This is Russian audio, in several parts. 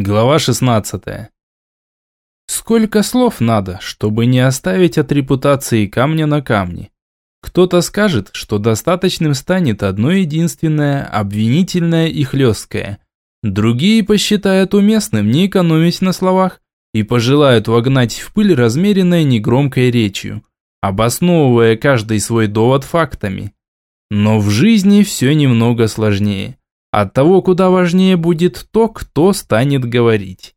Глава 16. Сколько слов надо, чтобы не оставить от репутации камня на камне? Кто-то скажет, что достаточным станет одно единственное, обвинительное и хлесткое. Другие посчитают уместным не экономить на словах и пожелают вогнать в пыль размеренной негромкой речью, обосновывая каждый свой довод фактами. Но в жизни все немного сложнее. От того, куда важнее будет то, кто станет говорить.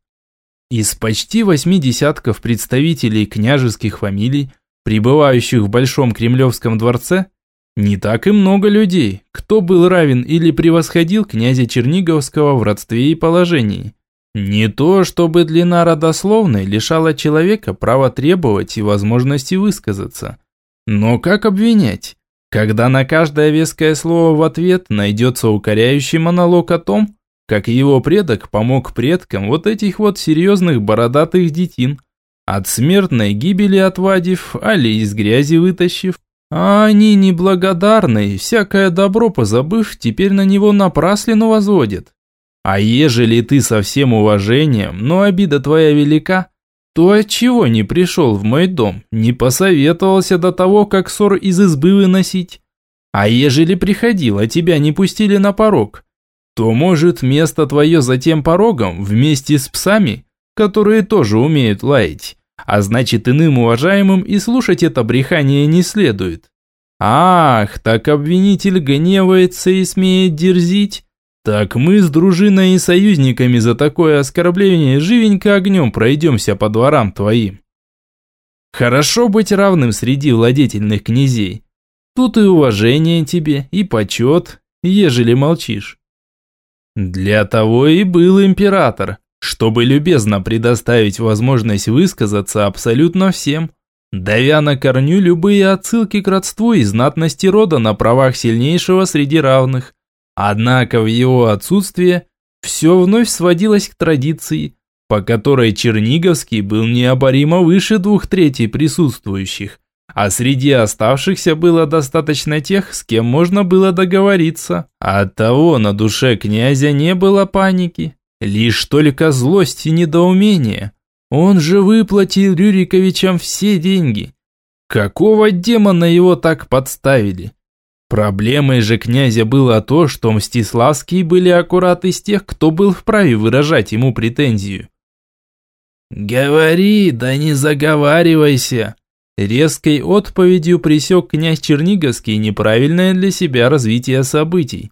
Из почти восьми десятков представителей княжеских фамилий, пребывающих в Большом Кремлевском дворце, не так и много людей, кто был равен или превосходил князя Черниговского в родстве и положении. Не то, чтобы длина родословной лишала человека права требовать и возможности высказаться. Но как обвинять? Когда на каждое веское слово в ответ найдется укоряющий монолог о том, как его предок помог предкам вот этих вот серьезных бородатых детин, от смертной гибели отвадив, али из грязи вытащив. А они неблагодарные, всякое добро позабыв, теперь на него напраслину возводят. А ежели ты со всем уважением, но обида твоя велика, то отчего не пришел в мой дом, не посоветовался до того, как ссор из избы выносить? А ежели приходил, а тебя не пустили на порог, то, может, место твое за тем порогом вместе с псами, которые тоже умеют лаять, а значит иным уважаемым и слушать это брехание не следует. Ах, так обвинитель гневается и смеет дерзить? Так мы с дружиной и союзниками за такое оскорбление живенько огнем пройдемся по дворам твоим. Хорошо быть равным среди владетельных князей. Тут и уважение тебе, и почет, ежели молчишь. Для того и был император, чтобы любезно предоставить возможность высказаться абсолютно всем, давя на корню любые отсылки к родству и знатности рода на правах сильнейшего среди равных – Однако в его отсутствие все вновь сводилось к традиции, по которой Черниговский был необоримо выше двух третей присутствующих, а среди оставшихся было достаточно тех, с кем можно было договориться. Оттого на душе князя не было паники, лишь только злость и недоумение. Он же выплатил Рюриковичам все деньги. Какого демона его так подставили? Проблемой же князя было то, что Мстиславские были аккурат из тех, кто был вправе выражать ему претензию. «Говори, да не заговаривайся!» Резкой отповедью пресек князь Черниговский неправильное для себя развитие событий.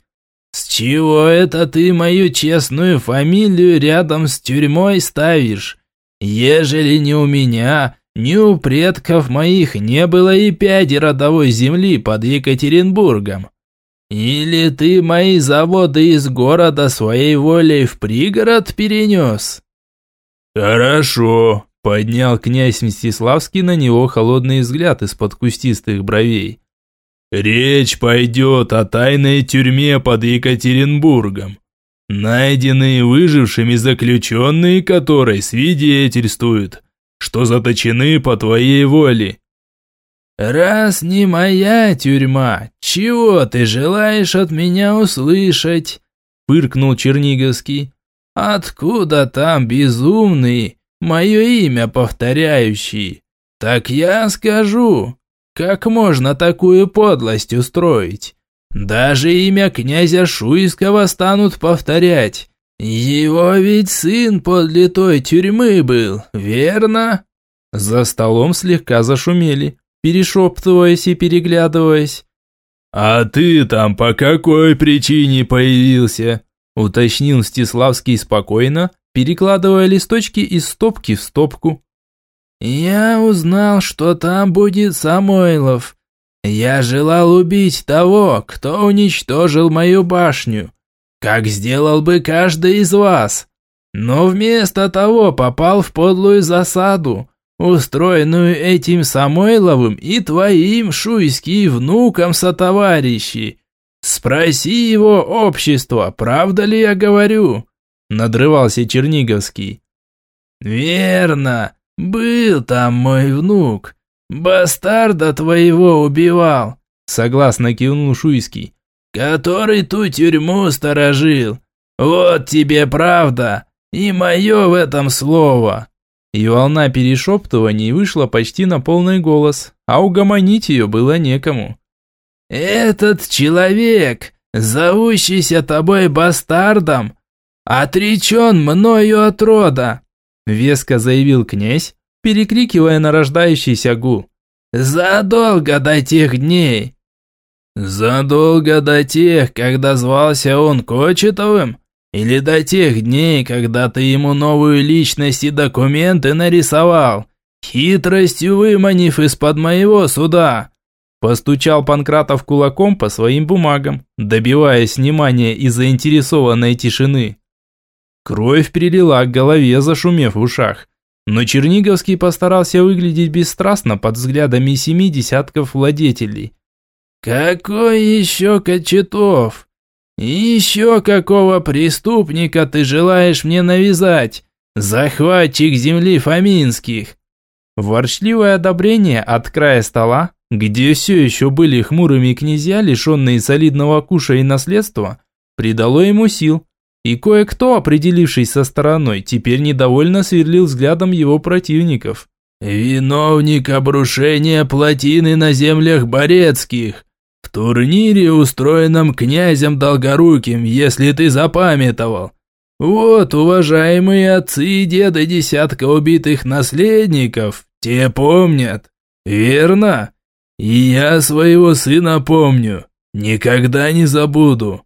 «С чего это ты мою честную фамилию рядом с тюрьмой ставишь? Ежели не у меня, ни у предков моих не было и пяди родовой земли под Екатеринбургом. Или ты мои заводы из города своей волей в пригород перенес?» «Хорошо», – поднял князь Мстиславский на него холодный взгляд из-под кустистых бровей. «Речь пойдет о тайной тюрьме под Екатеринбургом, найденные выжившими заключенные которой свидетельствуют – что заточены по твоей воле». «Раз не моя тюрьма, чего ты желаешь от меня услышать?» – фыркнул Черниговский. «Откуда там безумный, мое имя повторяющий? Так я скажу, как можно такую подлость устроить? Даже имя князя Шуйского станут повторять. «Его ведь сын подле той тюрьмы был, верно?» За столом слегка зашумели, перешептываясь и переглядываясь. «А ты там по какой причине появился?» уточнил Мстиславский спокойно, перекладывая листочки из стопки в стопку. «Я узнал, что там будет Самойлов. Я желал убить того, кто уничтожил мою башню как сделал бы каждый из вас. Но вместо того попал в подлую засаду, устроенную этим Самойловым и твоим шуйский внуком сотоварищи. Спроси его общество, правда ли я говорю?» Надрывался Черниговский. «Верно, был там мой внук. Бастарда твоего убивал», согласно кивнул Шуйский который ту тюрьму сторожил. Вот тебе правда. И мое в этом слово!» И волна перешептываний вышла почти на полный голос, а угомонить ее было некому. «Этот человек, зовущийся тобой бастардом, отречен мною от рода», веско заявил князь, перекрикивая нарождающийся гул. «Задолго до тех дней». «Задолго до тех, когда звался он Кочетовым? Или до тех дней, когда ты ему новую личность и документы нарисовал, хитростью выманив из-под моего суда?» Постучал Панкратов кулаком по своим бумагам, добиваясь внимания и заинтересованной тишины. Кровь перелила к голове, зашумев в ушах. Но Черниговский постарался выглядеть бесстрастно под взглядами семи десятков владетелей. «Какой еще Кочетов? Еще какого преступника ты желаешь мне навязать? Захватчик земли Фоминских!» Ворчливое одобрение от края стола где все еще были хмурыми князья, лишенные солидного куша и наследства, придало ему сил. И кое-кто, определившись со стороной, теперь недовольно сверлил взглядом его противников. «Виновник обрушения плотины на землях Борецких. Турнире, устроенном князем Долгоруким, если ты запамятовал. Вот, уважаемые отцы и деды десятка убитых наследников, те помнят. Верно?» И я своего сына помню. Никогда не забуду.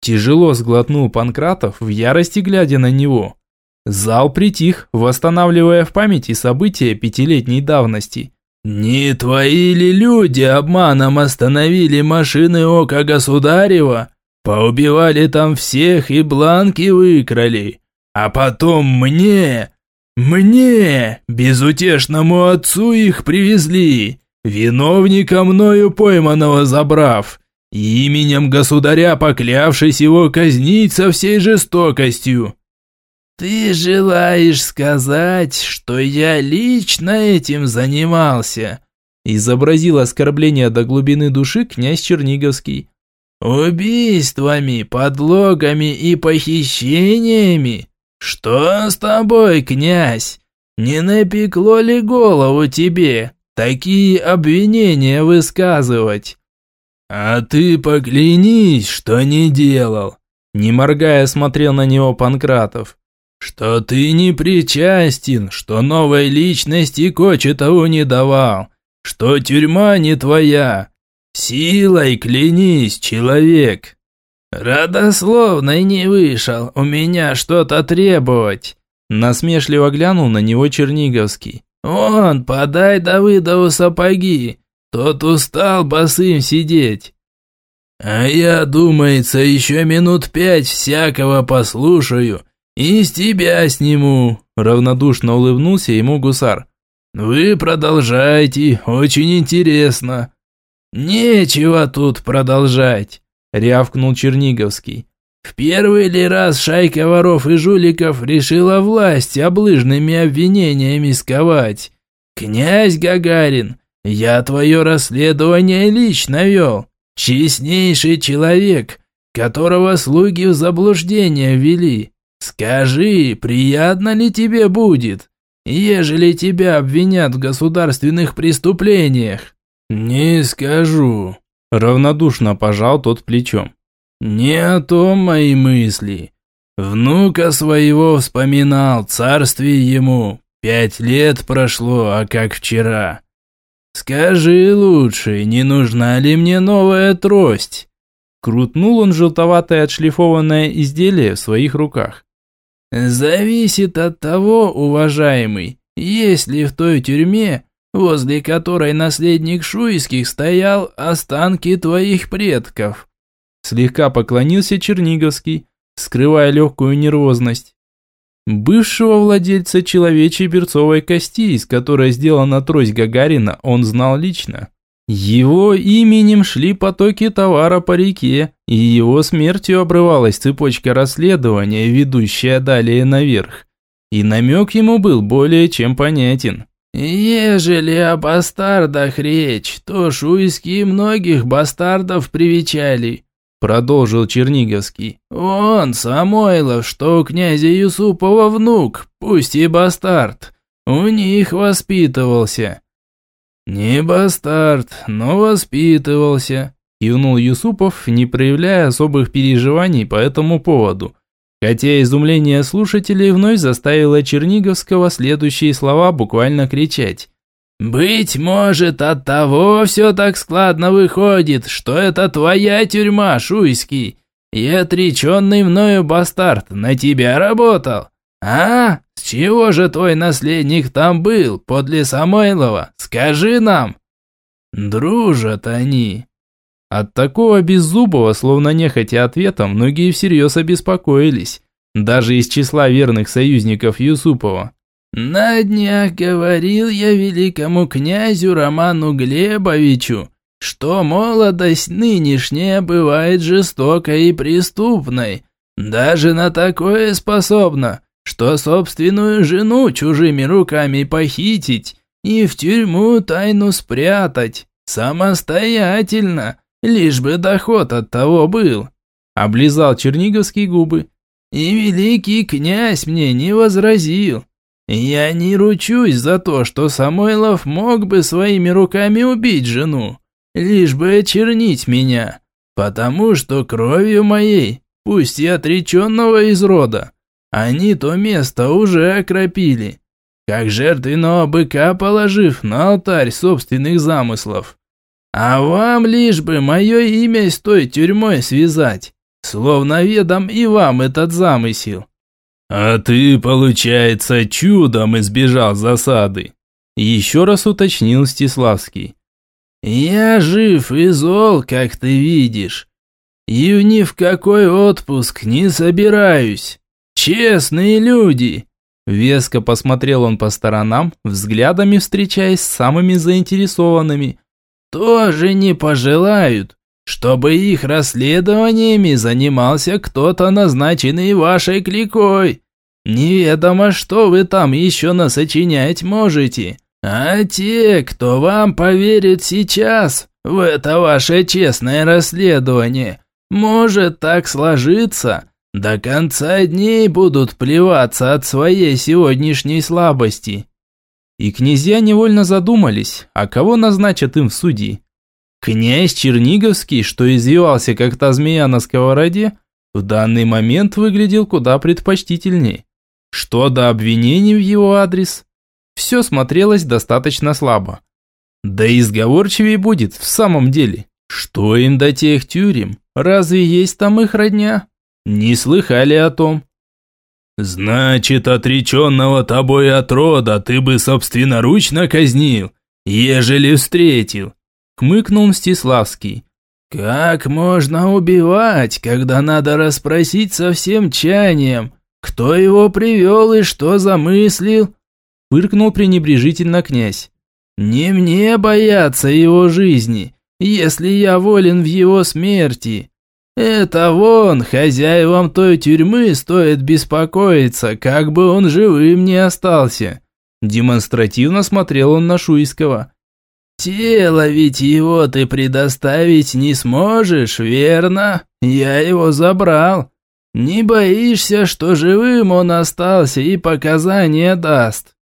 Тяжело сглотнул Панкратов, в ярости глядя на него. Зал притих, восстанавливая в памяти события пятилетней давности. «Не твои ли люди обманом остановили машины Ока Государева? Поубивали там всех и бланки выкрали. А потом мне, мне, безутешному отцу их привезли виновника мною пойманного забрав, именем государя поклявшись его казнить со всей жестокостью. Ты желаешь сказать, что я лично этим занимался? Изобразил оскорбление до глубины души князь Черниговский. Убийствами, подлогами и похищениями? Что с тобой, князь? Не напекло ли голову тебе? такие обвинения высказывать. А ты поклянись, что не делал. Не моргая смотрел на него Панкратов. Что ты не причастен, что новой личности Кочетову не давал, что тюрьма не твоя. Силой клянись, человек. Родословной не вышел, у меня что-то требовать. Насмешливо глянул на него Черниговский. «Он, подай Давыдову сапоги, тот устал босым сидеть». «А я, думается, еще минут пять всякого послушаю и с тебя сниму», равнодушно улыбнулся ему гусар. «Вы продолжайте, очень интересно». «Нечего тут продолжать», рявкнул Черниговский. В первый ли раз шайка воров и жуликов решила власть облыжными обвинениями сковать? Князь Гагарин, я твое расследование лично вел. Честнейший человек, которого слуги в заблуждение ввели. Скажи, приятно ли тебе будет, ежели тебя обвинят в государственных преступлениях? Не скажу. Равнодушно пожал тот плечом. «Не о том мои мысли. Внука своего вспоминал, царствие ему. Пять лет прошло, а как вчера. Скажи лучше, не нужна ли мне новая трость?» Крутнул он желтоватое отшлифованное изделие в своих руках. «Зависит от того, уважаемый, есть ли в той тюрьме, возле которой наследник Шуйских стоял, останки твоих предков». Слегка поклонился Черниговский, скрывая легкую нервозность. Бывшего владельца человечьей берцовой кости, из которой сделана трость Гагарина, он знал лично. Его именем шли потоки товара по реке, и его смертью обрывалась цепочка расследования, ведущая далее наверх. И намек ему был более чем понятен. «Ежели о бастардах речь, то шуйские многих бастардов привечали. продолжил Черниговский. «Он, Самойлов, что у князя Юсупова внук, пусть и бастард, у них воспитывался». «Не бастард, но воспитывался», – кивнул Юсупов, не проявляя особых переживаний по этому поводу. Хотя изумление слушателей вновь заставило Черниговского следующие слова буквально кричать. «Быть может, от того все так складно выходит, что это твоя тюрьма, Шуйский, и отреченный мною бастард на тебя работал. А? С чего же твой наследник там был, подле Самойлова? Скажи нам!» «Дружат они!» От такого беззубого, словно нехотя ответа, многие всерьез обеспокоились, даже из числа верных союзников Юсупова. «На днях говорил я великому князю Роману Глебовичу, что молодость нынешняя бывает жестокой и преступной, даже на такое способна, что собственную жену чужими руками похитить и в тюрьму тайну спрятать, самостоятельно, лишь бы доход от того был. Облизал черниговские губы. И великий князь мне не возразил. Я не ручусь за то, что Самойлов мог бы своими руками убить жену, лишь бы очернить меня, потому что кровью моей, пусть и отреченного из рода, они то место уже окропили, как жертвенного быка положив на алтарь собственных замыслов. А вам лишь бы мое имя с той тюрьмой связать, словно ведом и вам этот замысел. А ты, получается, чудом избежал засады. Еще раз уточнил Стиславский. Я жив и зол, как ты видишь. И ни в какой отпуск не собираюсь. Честные люди. Веско посмотрел он по сторонам, взглядами встречаясь с самыми заинтересованными, тоже не пожелают, чтобы их расследованиями занимался кто-то назначенный вашей кликой. Неведомо, что вы там еще насочинять можете. А те, кто вам поверит сейчас в это ваше честное расследование, может так сложиться, до конца дней будут плеваться от своей сегодняшней слабости. И князья невольно задумались, а кого назначат им в судьи? Князь Черниговский, что извивался как та змея на сковороде, в данный момент выглядел куда предпочтительнее. Что до обвинений в его адрес, все смотрелось достаточно слабо. Да и сговорчивее будет в самом деле. Что им до тех тюрем? Разве есть там их родня? Не слыхали о том. «Значит, отреченного тобой от рода ты бы собственноручно казнил, ежели встретил», – хмыкнул Мстиславский. «Как можно убивать, когда надо расспросить со всем чанием, кто его привел и что замыслил?» – фыркнул пренебрежительно князь. «Не мне бояться его жизни, если я волен в его смерти. Это вон, хозяевам той тюрьмы стоит беспокоиться, как бы он живым не остался. Демонстративно смотрел он на Шуйского. Тело ведь его ты предоставить не сможешь, верно? Я его забрал. Не боишься, что живым он остался и показания даст?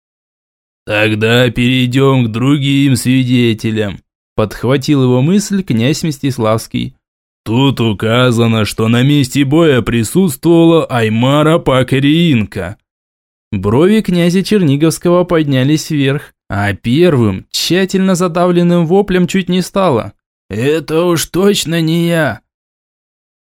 Тогда перейдем к другим свидетелям. Подхватил его мысль князь Мстиславский. Тут указано, что на месте боя присутствовала Аймара Пакариинка. Брови князя Черниговского поднялись вверх, а первым, тщательно задавленным воплем чуть не стало. «Это уж точно не я!»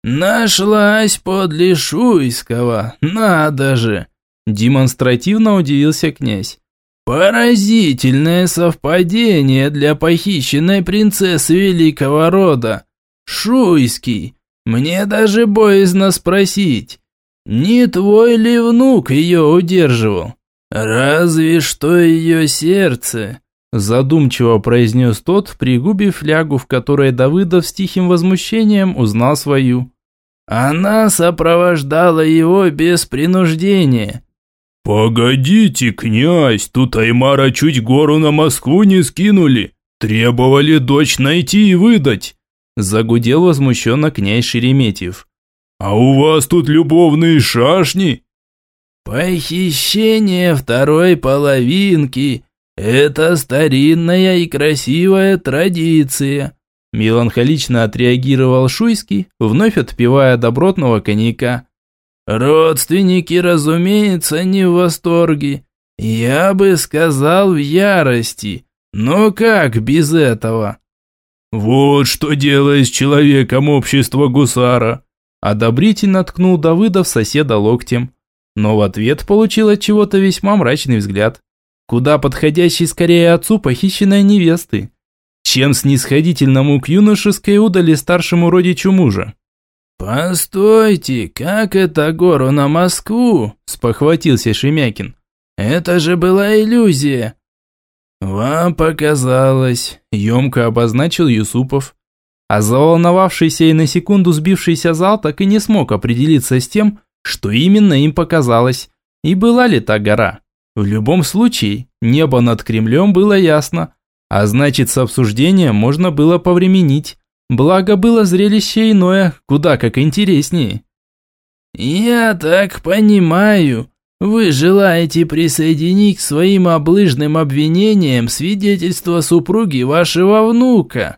«Нашлась подле Шуйского, надо же!» Демонстративно удивился князь. «Поразительное совпадение для похищенной принцессы великого рода. Шуйский, мне даже боязно спросить, не твой ли внук ее удерживал? Разве что ее сердце, задумчиво произнес тот, пригубив флягу, в которой Давыдов с тихим возмущением узнал свою. Она сопровождала его без принуждения. «Погодите, князь, тут Аймара чуть гору на Москву не скинули. Требовали дочь найти и выдать. Загудел возмущенно князь Шереметьев. «А у вас тут любовные шашни?» «Похищение второй половинки – это старинная и красивая традиция», меланхолично отреагировал Шуйский, вновь отпивая добротного коньяка. «Родственники, разумеется, не в восторге. Я бы сказал, в ярости. Но как без этого?» «Вот что делает с человеком общество гусара!» Одобрительно ткнул Давыдов соседа локтем. Но в ответ получил от чего-то весьма мрачный взгляд. Куда подходящий скорее отцу похищенной невесты, чем снисходительному к юношеской удали старшему родичу мужа. «Постойте, как это гору на Москву?» – спохватился Шемякин. «Это же была иллюзия!» «Вам показалось», – емко обозначил Юсупов. А заволновавшийся и на секунду сбившийся зал так и не смог определиться с тем, что именно им показалось, и была ли та гора. В любом случае, небо над Кремлем было ясно, а значит, с обсуждением можно было повременить. Благо было зрелище иное, куда как интереснее. «Я так понимаю, вы желаете присоединить к своим облыжным обвинениям свидетельство супруги вашего внука?»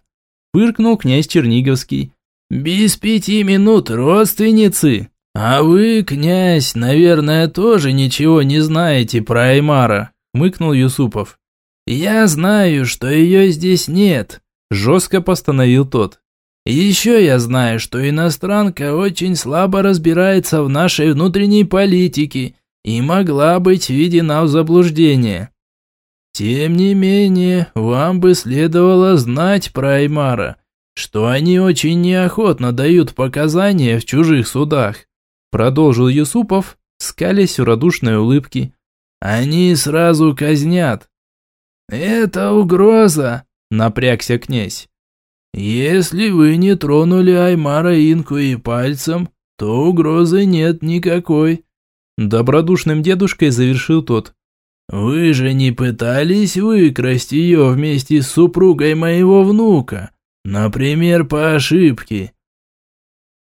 Фыркнул князь Черниговский. «Без пяти минут родственницы. А вы, князь, наверное, тоже ничего не знаете про Аймара», хмыкнул Юсупов. «Я знаю, что ее здесь нет», – жестко постановил тот. «Еще я знаю, что иностранка очень слабо разбирается в нашей внутренней политике и могла быть введена в заблуждение. Тем не менее, вам бы следовало знать про Аймара, что они очень неохотно дают показания в чужих судах», – продолжил Юсупов, скалясь в радушной улыбке. «Они сразу казнят, «Это угроза», – напрягся князь. «Если вы не тронули Аймара Инку и пальцем, то угрозы нет никакой», – добродушным дедушкой завершил тот. «Вы же не пытались выкрасть ее вместе с супругой моего внука, например, по ошибке?»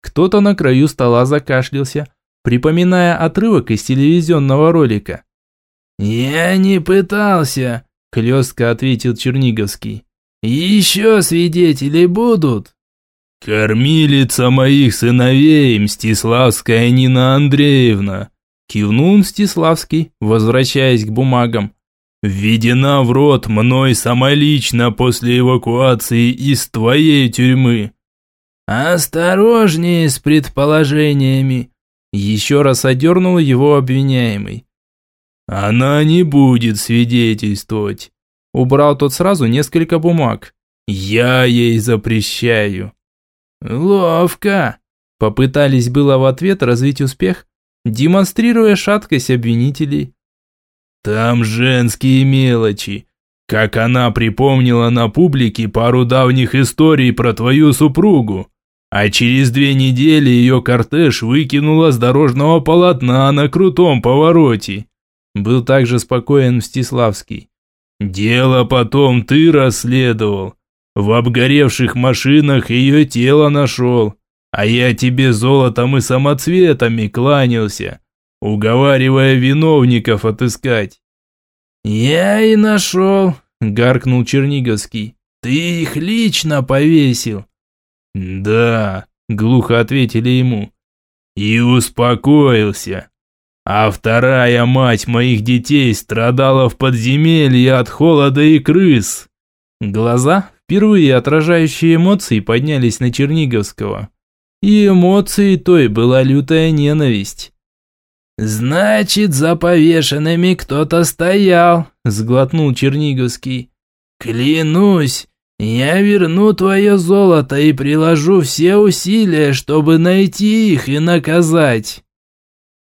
Кто-то на краю стола закашлялся, припоминая отрывок из телевизионного ролика. «Я не пытался», Хлестко ответил Черниговский. «Еще свидетели будут?» «Кормилица моих сыновей, Мстиславская Нина Андреевна!» Кивнул Мстиславский, возвращаясь к бумагам. «Введена в рот мной самолично после эвакуации из твоей тюрьмы». «Осторожнее с предположениями!» Еще раз одернул его обвиняемый. «Она не будет свидетельствовать». Убрал тот сразу несколько бумаг. «Я ей запрещаю». «Ловко!» Попытались было в ответ развить успех, демонстрируя шаткость обвинителей. «Там женские мелочи. Как она припомнила на публике пару давних историй про твою супругу. А через две недели ее кортеж выкинула с дорожного полотна на крутом повороте. Был также спокоен Мстиславский. «Дело потом ты расследовал. В обгоревших машинах ее тело нашел. А я тебе золотом и самоцветами кланялся, уговаривая виновников отыскать». «Я и нашел», – гаркнул Черниговский. «Ты их лично повесил». «Да», – глухо ответили ему. «И успокоился. А вторая мать моих детей страдала в подземелье от холода и крыс. Глаза, впервые отражающие эмоции, поднялись на Черниговского. И эмоцией той была лютая ненависть. «Значит, за повешенными кто-то стоял», – сглотнул Черниговский. «Клянусь, я верну твое золото и приложу все усилия, чтобы найти их и наказать».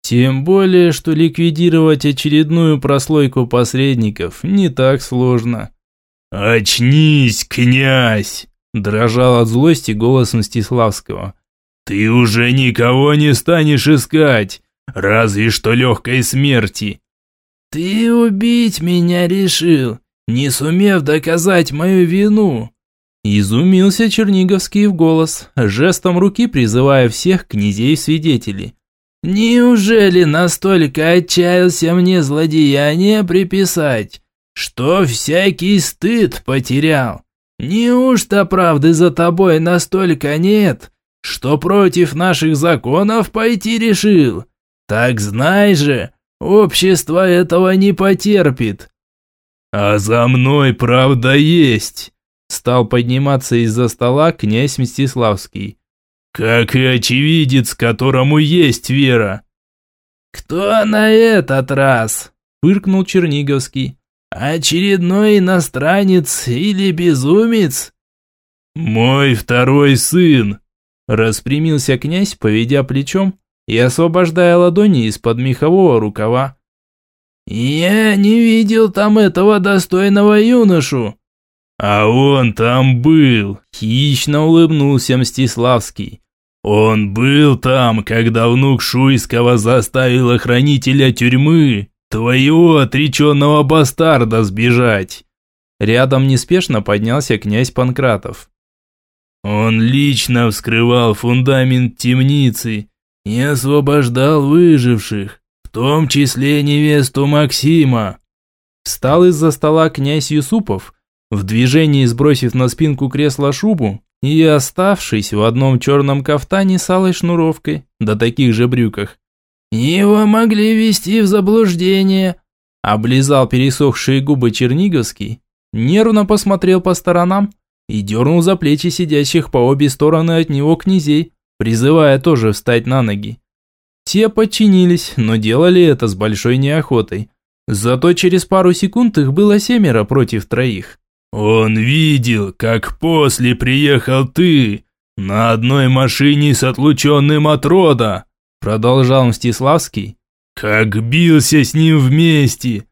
Тем более, что ликвидировать очередную прослойку посредников не так сложно. «Очнись, князь!» – дрожал от злости голос Мстиславского. «Ты уже никого не станешь искать, разве что легкой смерти». «Ты убить меня решил, не сумев доказать мою вину». Изумился Черниговский в голос, жестом руки призывая всех князей в свидетели. «Неужели настолько отчаялся мне злодеяние приписать, что всякий стыд потерял? Неужто правды за тобой настолько нет, что против наших законов пойти решил? Так знай же, общество этого не потерпит». «А за мной правда есть», Стал подниматься из-за стола князь Мстиславский. «Как и очевидец, которому есть вера!» «Кто на этот раз?» – фыркнул Черниговский. «Очередной иностранец или безумец?» «Мой второй сын!» Распрямился князь, поведя плечом и освобождая ладони из-под мехового рукава. «Я не видел там этого достойного юношу!» «А он там был!» – хищно улыбнулся Мстиславский. «Он был там, когда внук Шуйского заставил охранителя тюрьмы, твоего отреченного бастарда, сбежать!» Рядом неспешно поднялся князь Панкратов. «Он лично вскрывал фундамент темницы и освобождал выживших, в том числе невесту Максима!» Встал из-за стола князь Юсупов – в движении сбросив на спинку кресла шубу и оставшись в одном черном кафтане с алой шнуровкой, да таких же брюках. «Его могли ввести в заблуждение», – облизал пересохшие губы Черниговский, нервно посмотрел по сторонам и дернул за плечи сидящих по обе стороны от него князей, призывая тоже встать на ноги. Те подчинились, но делали это с большой неохотой. Зато через пару секунд их было семеро против троих. «Он видел, как после приехал ты на одной машине с отлученным от рода», продолжал Мстиславский. «Как бился с ним вместе».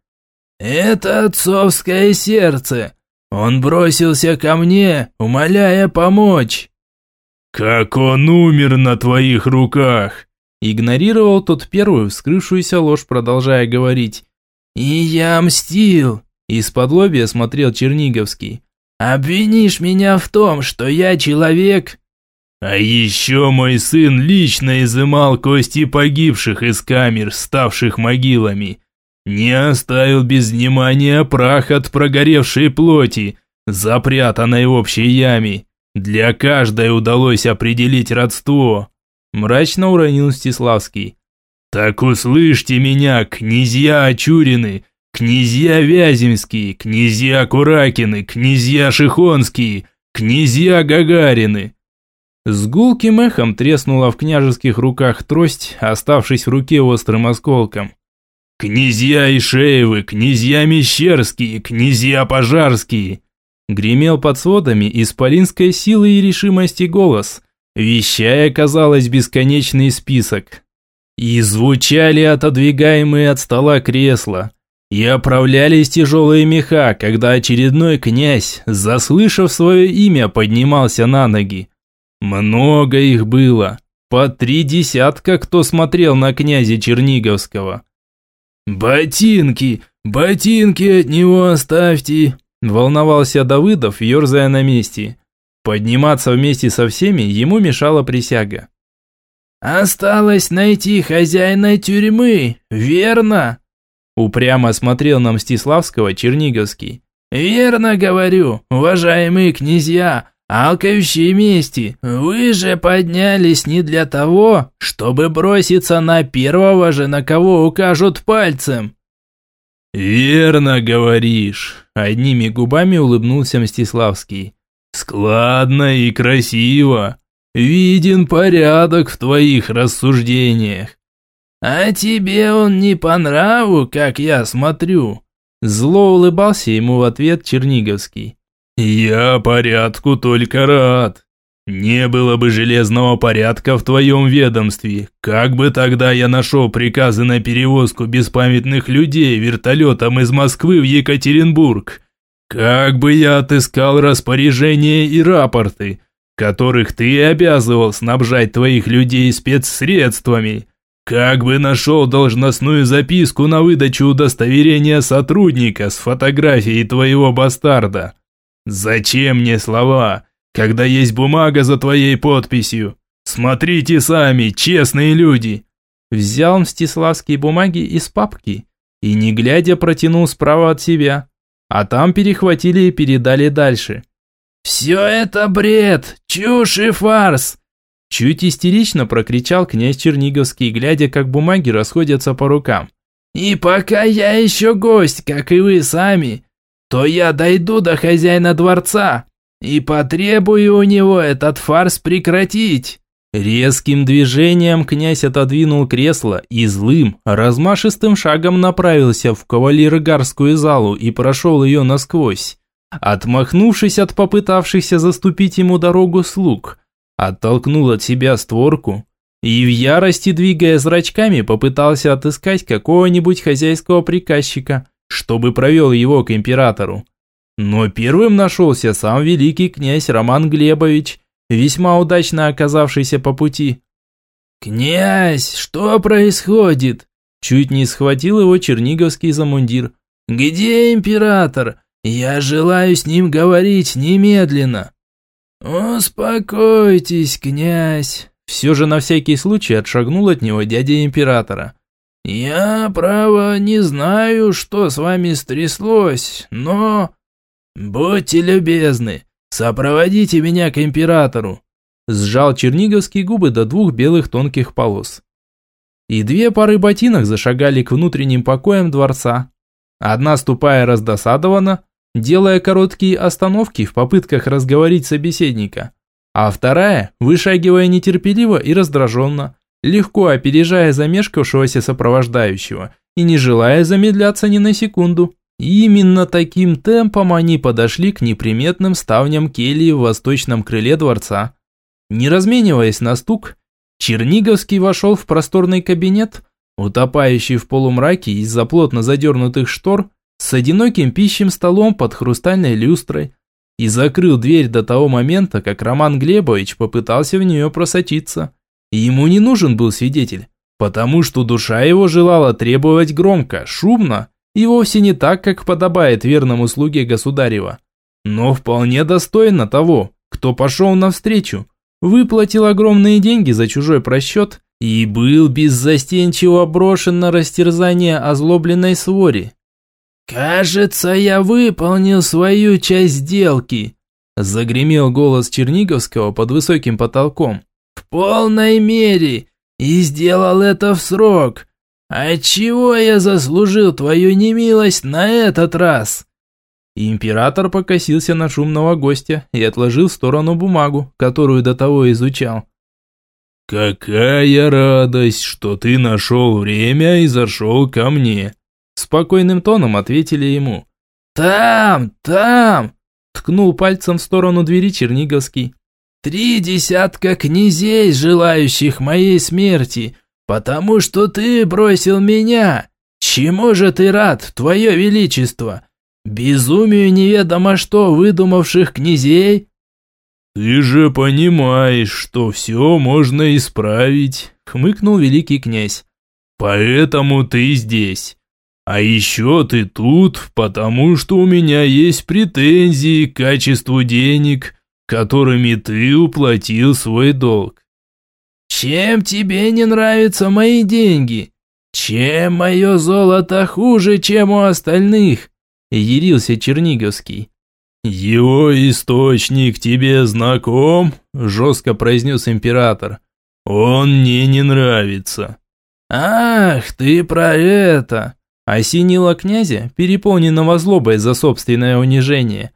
«Это отцовское сердце. Он бросился ко мне, умоляя помочь». «Как он умер на твоих руках!» Игнорировал тот первую вскрывшуюся ложь, продолжая говорить. «И я мстил. Из-под лобья смотрел Черниговский. «Обвинишь меня в том, что я человек?» «А еще мой сын лично изымал кости погибших из камер, ставших могилами. Не оставил без внимания прах от прогоревшей плоти, запрятанной в общей яме. Для каждой удалось определить родство», – мрачно уронил Стиславский. «Так услышьте меня, князья Очурины, князья Вяземские, князья Куракины, князья Шихонские, князья Гагарины. С гулким эхом треснула в княжеских руках трость, оставшись в руке острым осколком. «Князья Ишеевы, князья Мещерские, князья Пожарские!» Гремел под сводами исполинской силы и решимости голос, вещая, казалось, бесконечный список. И звучали отодвигаемые от стола кресла, и оправлялись тяжелые меха, когда очередной князь, заслышав свое имя, поднимался на ноги. Много их было, по три десятка, кто смотрел на князя Черниговского. «Ботинки, ботинки от него оставьте!» Волновался Давыдов, ерзая на месте. Подниматься вместе со всеми ему мешала присяга. «Осталось найти хозяина тюрьмы, верно?» Упрямо смотрел на Мстиславского Черниговский. «Верно говорю, уважаемые князья, алкающие мести, вы же поднялись не для того, чтобы броситься на первого же, на кого укажут пальцем». «Верно говоришь», – одними губами улыбнулся Мстиславский. «Складно и красиво. Виден порядок в твоих рассуждениях. «А тебе он не по нраву, как я смотрю?» Зло улыбался ему в ответ Черниговский. «Я порядку только рад. Не было бы железного порядка в твоем ведомстве. Как бы тогда я нашел приказы на перевозку беспамятных людей вертолетом из Москвы в Екатеринбург? Как бы я отыскал распоряжения и рапорты, которых ты обязывал снабжать твоих людей спецсредствами?» Как бы нашел должностную записку на выдачу удостоверения сотрудника с фотографией твоего бастарда? Зачем мне слова, когда есть бумага за твоей подписью? Смотрите сами, честные люди. Взял Мстиславские бумаги из папки и, не глядя, протянул справа от себя. А там перехватили и передали дальше. «Все это бред, чушь и фарс!» Чуть истерично прокричал князь Черниговский, глядя, как бумаги расходятся по рукам. «И пока я еще гость, как и вы сами, то я дойду до хозяина дворца и потребую у него этот фарс прекратить». Резким движением князь отодвинул кресло и злым, размашистым шагом направился в кавалергарскую залу и прошел ее насквозь. Отмахнувшись от попытавшихся заступить ему дорогу слуг, оттолкнул от себя створку и в ярости, двигая зрачками, попытался отыскать какого-нибудь хозяйского приказчика, чтобы провел его к императору. Но первым нашелся сам великий князь Роман Глебович, весьма удачно оказавшийся по пути. «Князь, что происходит?» Чуть не схватил его черниговский замундир. «Где император? Я желаю с ним говорить немедленно». «Успокойтесь, князь!» Все же на всякий случай отшагнул от него дядя императора. «Я, право, не знаю, что с вами стряслось, но...» «Будьте любезны, сопроводите меня к императору!» Сжал черниговские губы до двух белых тонких полос. И две пары ботинок зашагали к внутренним покоям дворца. Одна ступая раздосадованно, делая короткие остановки в попытках разговорить собеседника, а вторая, вышагивая нетерпеливо и раздраженно, легко опережая замешкавшегося сопровождающего и не желая замедляться ни на секунду. Именно таким темпом они подошли к неприметным ставням кельи в восточном крыле дворца. Не размениваясь на стук, Черниговский вошел в просторный кабинет, утопающий в полумраке из-за плотно задернутых штор, с одиноким пищим столом под хрустальной люстрой и закрыл дверь до того момента, как Роман Глебович попытался в нее просочиться. Ему не нужен был свидетель, потому что душа его желала требовать громко, шумно и вовсе не так, как подобает верному слуге государева, но вполне достойно того, кто пошел навстречу, выплатил огромные деньги за чужой просчет и был беззастенчиво брошен на растерзание озлобленной своре. «Кажется, я выполнил свою часть сделки», – загремел голос Черниговского под высоким потолком. «В полной мере и сделал это в срок. Отчего я заслужил твою немилость на этот раз?» Император покосился на шумного гостя и отложил в сторону бумагу, которую до того изучал. «Какая радость, что ты нашел время и зашел ко мне!» Спокойным тоном ответили ему. «Там, там!» Ткнул пальцем в сторону двери Черниговский. «Три десятка князей, желающих моей смерти, потому что ты бросил меня. Чему же ты рад, твое величество? Безумию неведомо что выдумавших князей?» «Ты же понимаешь, что все можно исправить», — хмыкнул великий князь. «Поэтому ты здесь. А еще ты тут, потому что у меня есть претензии к качеству денег, которыми ты уплатил свой долг. Чем тебе не нравятся мои деньги? Чем мое золото хуже, чем у остальных? Ярился Черниговский. «Его источник тебе знаком?» – жестко произнес император. «Он мне не нравится». «Ах, ты про это!» Осенило князя, переполненного злобой за собственное унижение.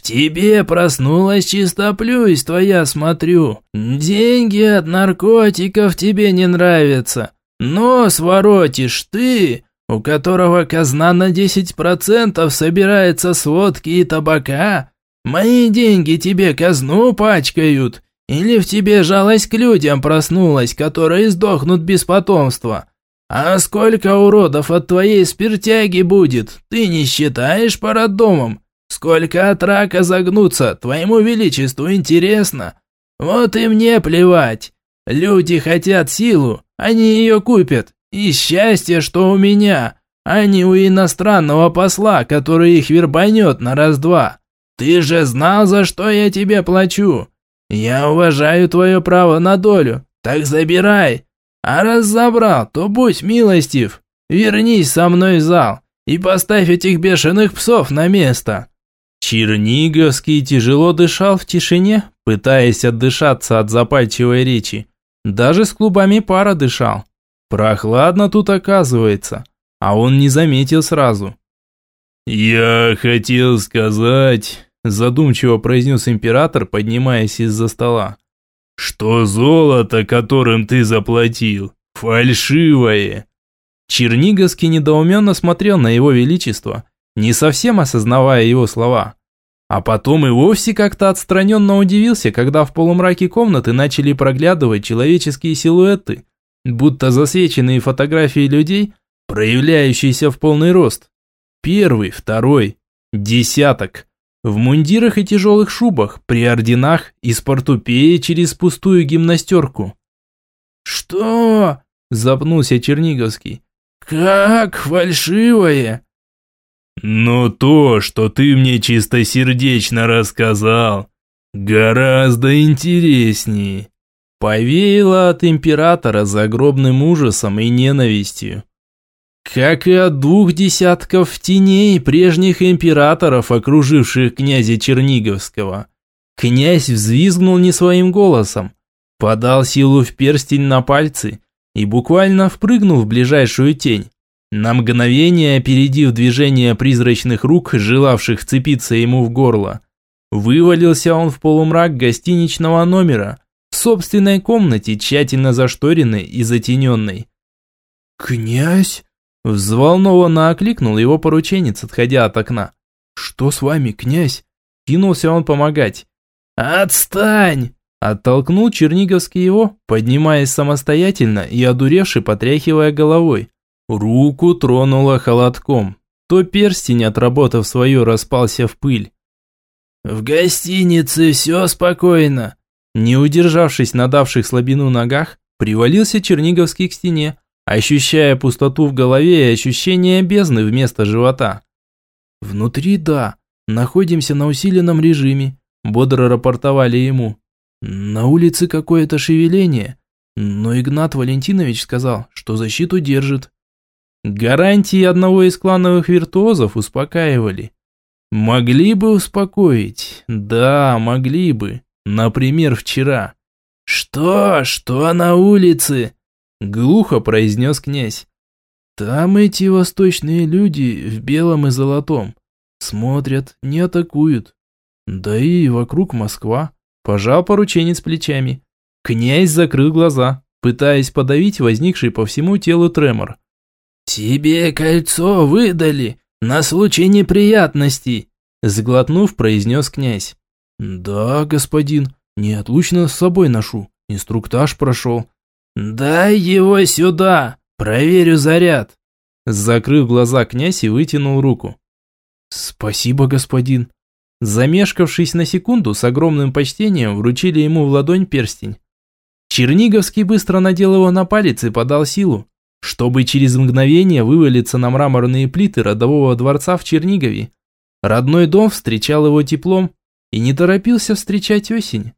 «В тебе проснулась чистоплюйство, я смотрю. Деньги от наркотиков тебе не нравятся. Но своротишь ты, у которого казна на 10% собирается с водки и табака. Мои деньги тебе казну пачкают. Или в тебе жалость к людям проснулась, которые сдохнут без потомства. «А сколько уродов от твоей спиртяги будет? Ты не считаешь по роддомам? Сколько от рака загнуться? Твоему величеству интересно? Вот и мне плевать. Люди хотят силу, они ее купят. И счастье, что у меня, а не у иностранного посла, который их вербанет на раз-два. Ты же знал, за что я тебе плачу. Я уважаю твое право на долю, так забирай. А раз забрал, то будь милостив. Вернись со мной в зал и поставь этих бешеных псов на место». Черниговский тяжело дышал в тишине, пытаясь отдышаться от запальчивой речи. Даже с клубами пара дышал. Прохладно тут оказывается, а он не заметил сразу. «Я хотел сказать...» задумчиво произнес император, поднимаясь из-за стола. «Что золото, которым ты заплатил, фальшивое!» Черниговский недоуменно смотрел на его величество, не совсем осознавая его слова. А потом и вовсе как-то отстраненно удивился, когда в полумраке комнаты начали проглядывать человеческие силуэты, будто засвеченные фотографии людей, проявляющиеся в полный рост. Первый, второй, десяток. В мундирах и тяжелых шубах, при орденах и с портупеей через пустую гимнастерку. «Что?» – запнулся Черниговский. «Как фальшивое!» «Но то, что ты мне чистосердечно рассказал, гораздо интереснее». Повеяло от императора загробным ужасом и ненавистью как и от двух десятков теней прежних императоров, окруживших князя Черниговского. Князь взвизгнул не своим голосом, подал силу в перстень на пальцы и буквально впрыгнул в ближайшую тень. На мгновение опередив движение призрачных рук, желавших вцепиться ему в горло, вывалился он в полумрак гостиничного номера, в собственной комнате, тщательно зашторенной и затененной. «Князь?» Взволнованно окликнул его порученец, отходя от окна. «Что с вами, князь?» Кинулся он помогать. «Отстань!» Оттолкнул Черниговский его, поднимаясь самостоятельно и одуревший, потряхивая головой. Руку тронуло холодком. То перстень, отработав свое, распался в пыль. «В гостинице все спокойно!» Не удержавшись на давших слабину ногах, привалился Черниговский к стене, ощущая пустоту в голове и ощущение бездны вместо живота. «Внутри да, находимся на усиленном режиме», – бодро рапортовали ему. «На улице какое-то шевеление, но Игнат Валентинович сказал, что защиту держит». Гарантии одного из клановых виртуозов успокаивали. Могли бы успокоить, да, могли бы. Например, вчера. «Что? Что на улице?» Глухо произнес князь. Там эти восточные люди в белом и золотом. Смотрят, не атакуют. Да и вокруг Москва. Пожал порученец плечами. Князь закрыл глаза, пытаясь подавить возникший по всему телу тремор. «Тебе кольцо выдали на случай неприятностей», сглотнув, произнес князь. «Да, господин, неотлучно с собой ношу. Инструктаж прошел. «Дай его сюда! Проверю заряд!» Закрыв глаза князь и вытянул руку. «Спасибо, господин!» Замешкавшись на секунду, с огромным почтением вручили ему в ладонь перстень. Черниговский быстро надел его на палец и подал силу, чтобы через мгновение вывалиться на мраморные плиты родового дворца в Чернигове. Родной дом встречал его теплом и не торопился встречать осень.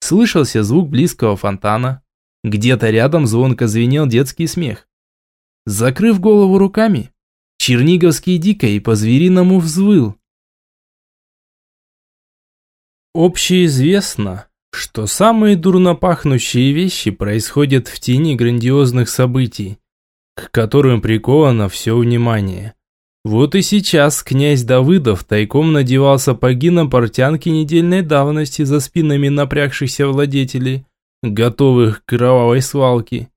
Слышался звук близкого фонтана, где-то рядом звонко звенел детский смех. Закрыв голову руками, Черниговский дико и по-звериному взвыл. Общеизвестно, что самые дурно пахнущие вещи происходят в тени грандиозных событий, к которым приковано все внимание. Вот и сейчас князь Давыдов тайком надевал сапоги на портянки недельной давности за спинами напрягшихся владетелей, готовых к кровавой свалке.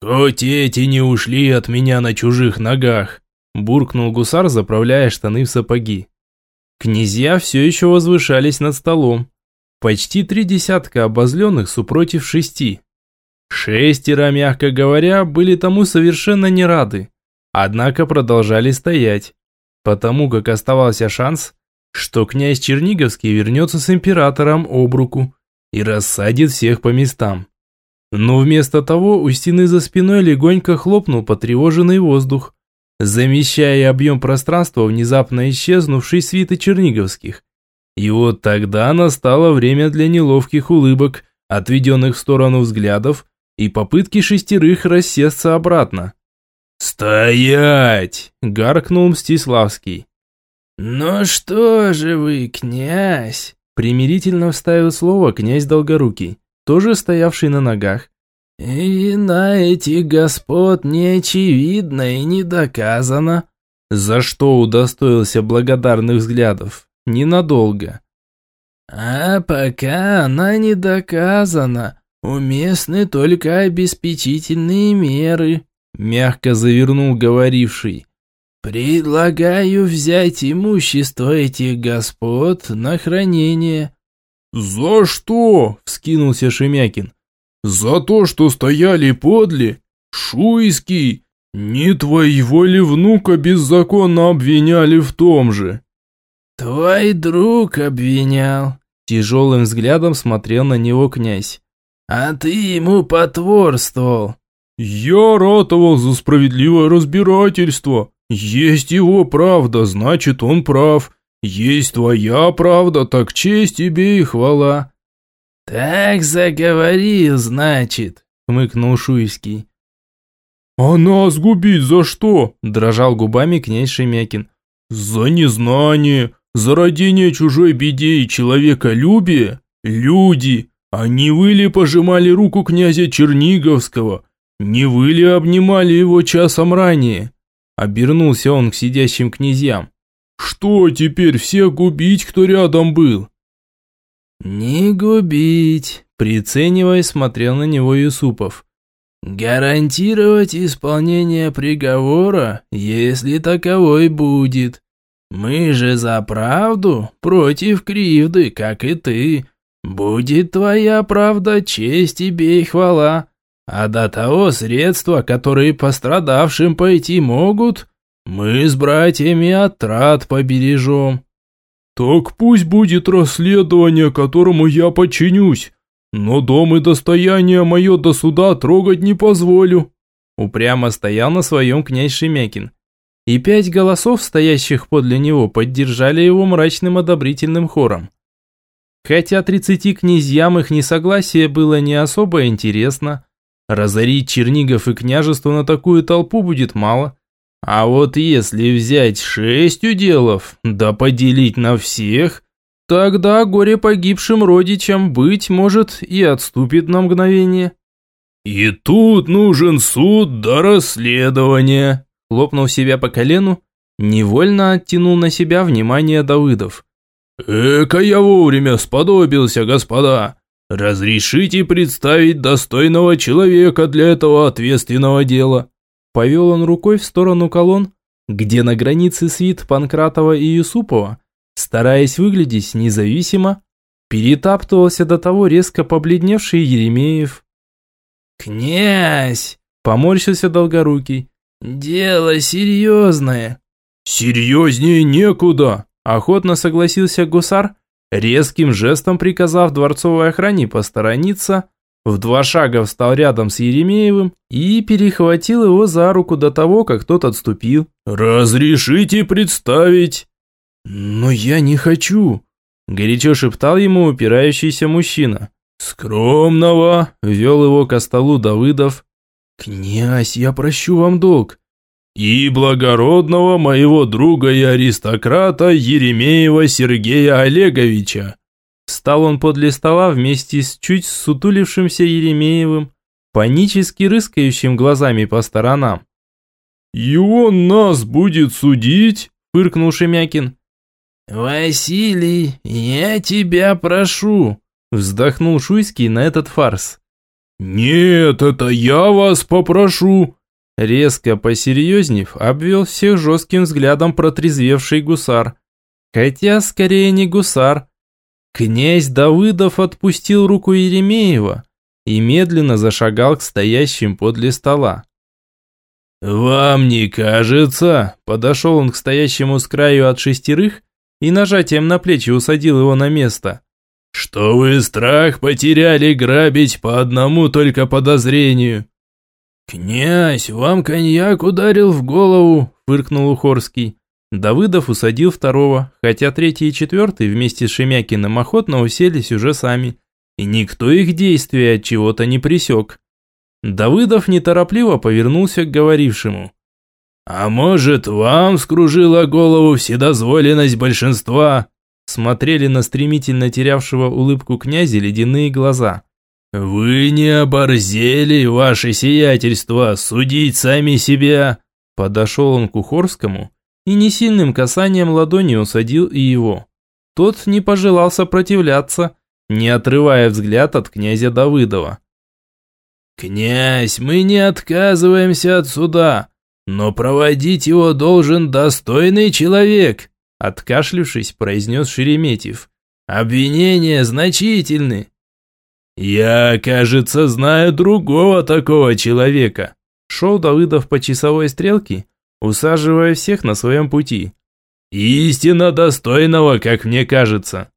«Хоть эти не ушли от меня на чужих ногах», буркнул гусар, заправляя штаны в сапоги. Князья все еще возвышались над столом. Почти три десятка обозленных супротив шести. Шестеро, мягко говоря, были тому совершенно не рады. Однако продолжали стоять, потому как оставался шанс, что князь Черниговский вернется с императором об руку и рассадит всех по местам. Но вместо того у стены за спиной легонько хлопнул потревоженный воздух, замещая объем пространства внезапно исчезнувшей свиты черниговских. И вот тогда настало время для неловких улыбок, отведенных в сторону взглядов, и попытки шестерых рассесться обратно. «Стоять!» – гаркнул Мстиславский. «Ну что же вы, князь?» – примирительно вставил слово князь Долгорукий, тоже стоявший на ногах. «И на этих господ не очевидно и не доказано». За что удостоился благодарных взглядов? Ненадолго. «А пока она не доказана, уместны только обеспечительные меры», мягко завернул говоривший. «Предлагаю взять имущество этих господ на хранение». «За что?» – вскинулся Шемякин. «За то, что стояли подле? Шуйский! Не твоего ли внука беззаконно обвиняли в том же?» «Твой друг обвинял», – тяжелым взглядом смотрел на него князь. «А ты ему потворствовал». «Я ратовал за справедливое разбирательство. Есть его правда, значит он прав. Есть твоя правда, так честь тебе и хвала». «Так заговорил, значит», — хмыкнул Шуйский. «А нас губить за что?» – дрожал губами князь Шемякин. «За незнание, за родение чужой беде и человеколюбие? Люди, а не вы ли пожимали руку князя Черниговского? Не вы ли обнимали его часом ранее?» Обернулся он к сидящим князьям. «Что теперь всех губить, кто рядом был?» «Не губить», – прицениваясь, смотрел на него Юсупов. «Гарантировать исполнение приговора, если таковой будет. Мы же за правду, против кривды, как и ты. Будет твоя правда, честь тебе и хвала. А до того средства, которые пострадавшим пойти могут, мы с братьями отрад побережем. Так пусть будет расследование, которому я подчинюсь, но дом и достояние мое до суда трогать не позволю. Упрямо стоял на своем князь Шемякин. И пять голосов, стоящих подле него, поддержали его мрачным одобрительным хором. Хотя тридцати князьям их несогласие было не особо интересно, Разорить Чернигов и княжество на такую толпу будет мало. А вот если взять шесть уделов, да поделить на всех, тогда горе погибшим родичам, быть может, и отступит на мгновение. «И тут нужен суд до расследования», хлопнув себя по колену, невольно оттянул на себя внимание Давыдов. «Эка я вовремя сподобился, господа. «Разрешите представить достойного человека для этого ответственного дела». Повел он рукой в сторону колонн, где на границе свит Панкратова и Юсупова, стараясь выглядеть независимо, перетаптывался до того резко побледневший Еремеев. «Князь!» – поморщился Долгорукий. «Дело серьезное». «Серьезнее некуда!» – охотно согласился гусар, резким жестом приказав дворцовой охране посторониться, в два шага встал рядом с Еремеевым и перехватил его за руку до того, как тот отступил. «Разрешите представить?» «Но я не хочу», – горячо шептал ему упирающийся мужчина. «Скромного!» – вел его ко столу Давыдов. «Князь, я прощу вам долг и благородного моего друга и аристократа Еремеева Сергея Олеговича. Встал он подле стола вместе с чуть сутулившимся Еремеевым, панически рыскающим глазами по сторонам. «И он нас будет судить?» – фыркнул Шемякин. «Василий, я тебя прошу!» – вздохнул Шуйский на этот фарс. «Нет, это я вас попрошу!» Резко посерьезнев, обвел всех жестким взглядом протрезвевший гусар. Хотя скорее не гусар. Князь Давыдов отпустил руку Еремеева и медленно зашагал к стоящим подле стола. «Вам не кажется?» Подошел он к стоящему с краю от шестерых и нажатием на плечи усадил его на место. «Что вы страх потеряли грабить по одному только подозрению?» «Князь, вам коньяк ударил в голову», – фыркнул Ухорский. Давыдов усадил второго, хотя третий и четвертый вместе с Шемякиным охотно уселись уже сами. И никто их действия от чего-то не пресек. Давыдов неторопливо повернулся к говорившему. «А может, вам скружила голову вседозволенность большинства?» Смотрели на стремительно терявшего улыбку князя ледяные глаза. «Вы не оборзели, ваше сиятельство, судить сами себя!» Подошел он к Ухорскому и несильным касанием ладони усадил и его. Тот не пожелал сопротивляться, не отрывая взгляд от князя Давыдова. «Князь, мы не отказываемся от суда, но проводить его должен достойный человек», откашлившись, произнес Шереметьев. «Обвинения значительны». «Я, кажется, знаю другого такого человека», шел Давыдов по часовой стрелке, усаживая всех на своем пути. «Истинно достойного, как мне кажется».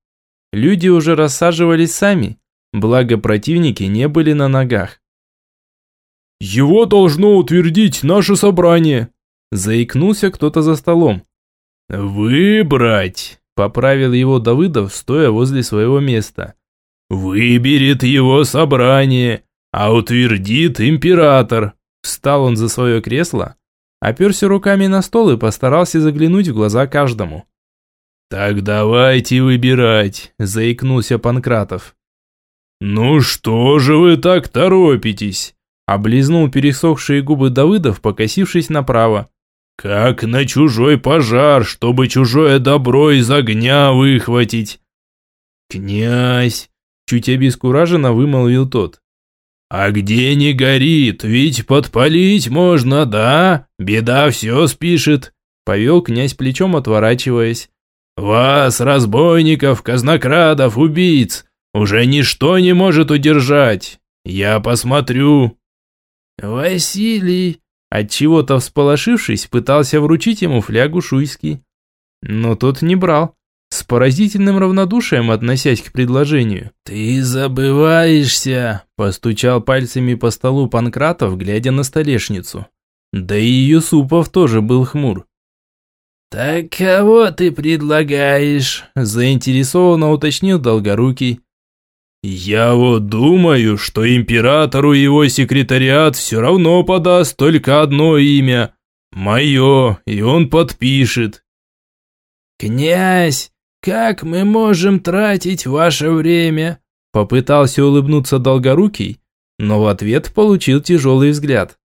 Люди уже рассаживались сами, благо противники не были на ногах. «Его должно утвердить наше собрание», – заикнулся кто-то за столом. «Выбрать», – поправил его Давыдов, стоя возле своего места. «Выберет его собрание, а утвердит император». Встал он за свое кресло, оперся руками на стол и постарался заглянуть в глаза каждому. «Так давайте выбирать», – заикнулся Панкратов. «Ну что же вы так торопитесь?» Облизнул пересохшие губы Давыдов, покосившись направо. «Как на чужой пожар, чтобы чужое добро из огня выхватить!» «Князь!» – чуть обескураженно вымолвил тот. «А где не горит, ведь подпалить можно, да? Беда все спишет!» – повел князь плечом, отворачиваясь. «Вас, разбойников, казнокрадов, убийц, уже ничто не может удержать. Я посмотрю, «Василий!» Отчего-то всполошившись, пытался вручить ему флягу Шуйский. Но тот не брал, с поразительным равнодушием относясь к предложению. «Ты забываешься!» – постучал пальцами по столу Панкратов, глядя на столешницу. Да и Юсупов тоже был хмур. «Так кого ты предлагаешь?» – заинтересованно уточнил Долгорукий. «Я вот думаю, что императору его секретариат все равно подаст только одно имя. Мое, и он подпишет». «Князь, как мы можем тратить ваше время?» Попытался улыбнуться Долгорукий, но в ответ получил тяжелый взгляд.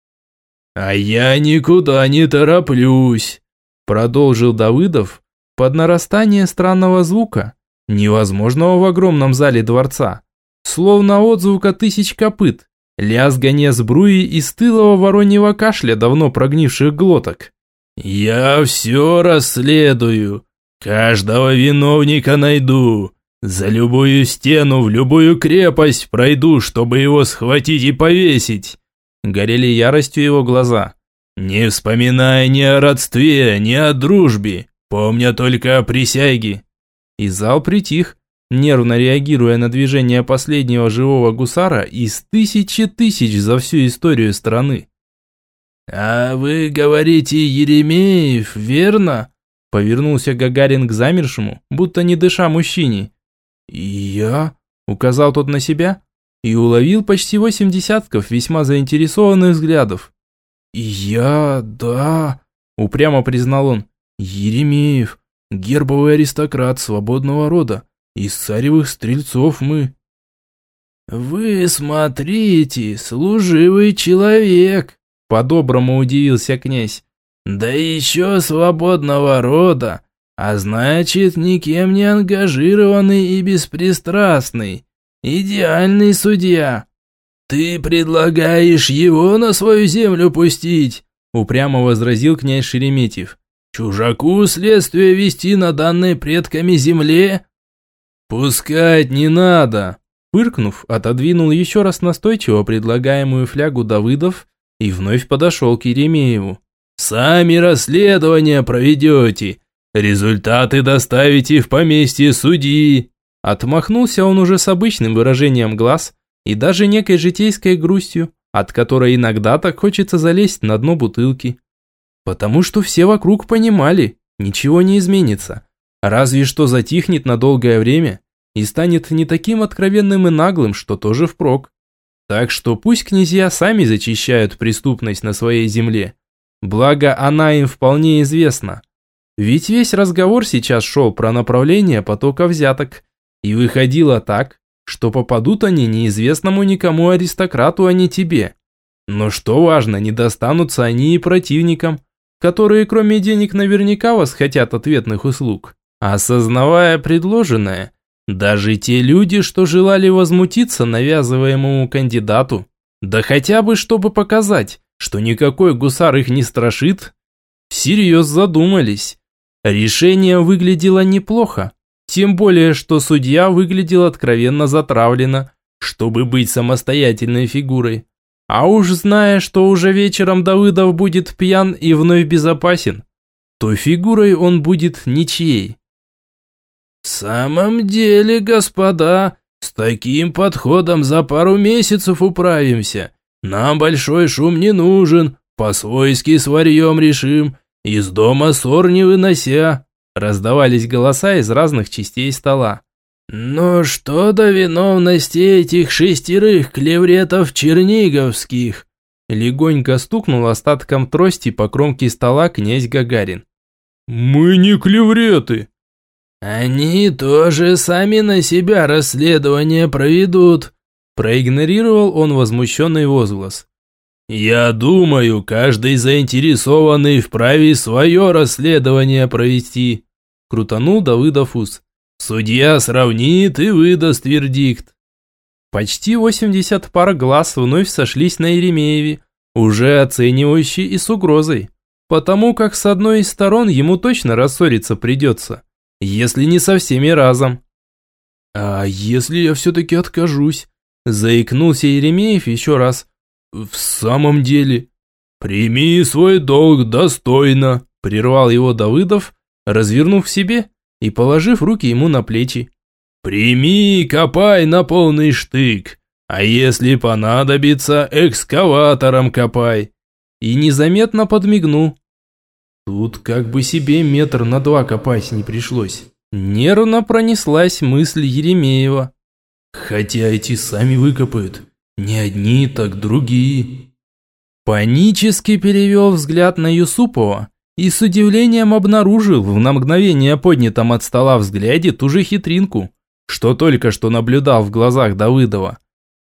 «А я никуда не тороплюсь», продолжил Давыдов под нарастание странного звука, невозможного в огромном зале дворца словно отзвука тысяч копыт, лязганье сбруи и стылого вороньего кашля давно прогнивших глоток. «Я все расследую, каждого виновника найду, за любую стену в любую крепость пройду, чтобы его схватить и повесить». Горели яростью его глаза. «Не вспоминая ни о родстве, ни о дружбе, помня только о присяге». И зал притих, нервно реагируя на движение последнего живого гусара из тысячи тысяч за всю историю страны. «А вы говорите Еремеев, верно?» Повернулся Гагарин к замершему, будто не дыша мужчине. «И я?» – указал тот на себя и уловил почти восемь десятков весьма заинтересованных взглядов. «И я, да», – упрямо признал он, – «Еремеев, гербовый аристократ свободного рода, из царевых стрельцов мы. Вы смотрите, служивый человек, по-доброму удивился князь. Да еще свободного рода, а значит, никем не ангажированный и беспристрастный. Идеальный судья. Ты предлагаешь его на свою землю пустить? Упрямо возразил князь Шереметьев. Чужаку следствие вести на данной предками земле? «Пускать не надо!» Пыркнув, отодвинул еще раз настойчиво предлагаемую флягу Давыдов и вновь подошел к Еремееву. «Сами расследование проведете, результаты доставите в поместье судьи!» Отмахнулся он уже с обычным выражением глаз и даже некой житейской грустью, от которой иногда так хочется залезть на дно бутылки. Потому что все вокруг понимали, ничего не изменится. Разве что затихнет на долгое время и станет не таким откровенным и наглым, что тоже впрок. Так что пусть князья сами зачищают преступность на своей земле. Благо, она им вполне известна. Ведь весь разговор сейчас шел про направление потока взяток. И выходило так, что попадут они неизвестному никому аристократу, а не тебе. Но что важно, не достанутся они и противникам, которые кроме денег наверняка восхотят ответных услуг. Осознавая предложенное, даже те люди, что желали возмутиться навязываемому кандидату, да хотя бы чтобы показать, что никакой гусар их не страшит, всерьез задумались. Решение выглядело неплохо, тем более, что судья выглядел откровенно затравленно, чтобы быть самостоятельной фигурой. А уж зная, что уже вечером Давыдов будет пьян и вновь безопасен, то фигурой он будет ничьей. «В самом деле, господа, с таким подходом за пару месяцев управимся. Нам большой шум не нужен, по-свойски с варьем решим, из дома ссор не вынося». Раздавались голоса из разных частей стола. «Но что до виновности этих шестерых клевретов черниговских?» Легонько стукнул остатком трости по кромке стола князь Гагарин. «Мы не клевреты!» «Они тоже сами на себя расследование проведут», проигнорировал он возмущенный возглас. «Я думаю, каждый заинтересованный вправе свое расследование провести», крутанул Давыдов ус. Судья сравнит и выдаст вердикт. Почти 80 пар глаз вновь сошлись на Еремееве, уже оценивающий и с угрозой. Потому как с одной из сторон ему точно рассориться придется, если не со всеми разом. «А если я все-таки откажусь?» Заикнулся Еремеев еще раз. «В самом деле...» «Прими свой долг достойно», прервал его Давыдов, развернув себе и положив руки ему на плечи. «Прими и копай на полный штык, а если понадобится, экскаватором копай». И незаметно подмигнул. Тут как бы себе метр на два копать не пришлось. Нервно пронеслась мысль Еремеева. Хотя эти сами выкопают. Не одни, так другие. Панически перевел взгляд на Юсупова и с удивлением обнаружил в на мгновение поднятом от стола взгляде ту же хитринку, что только что наблюдал в глазах Давыдова.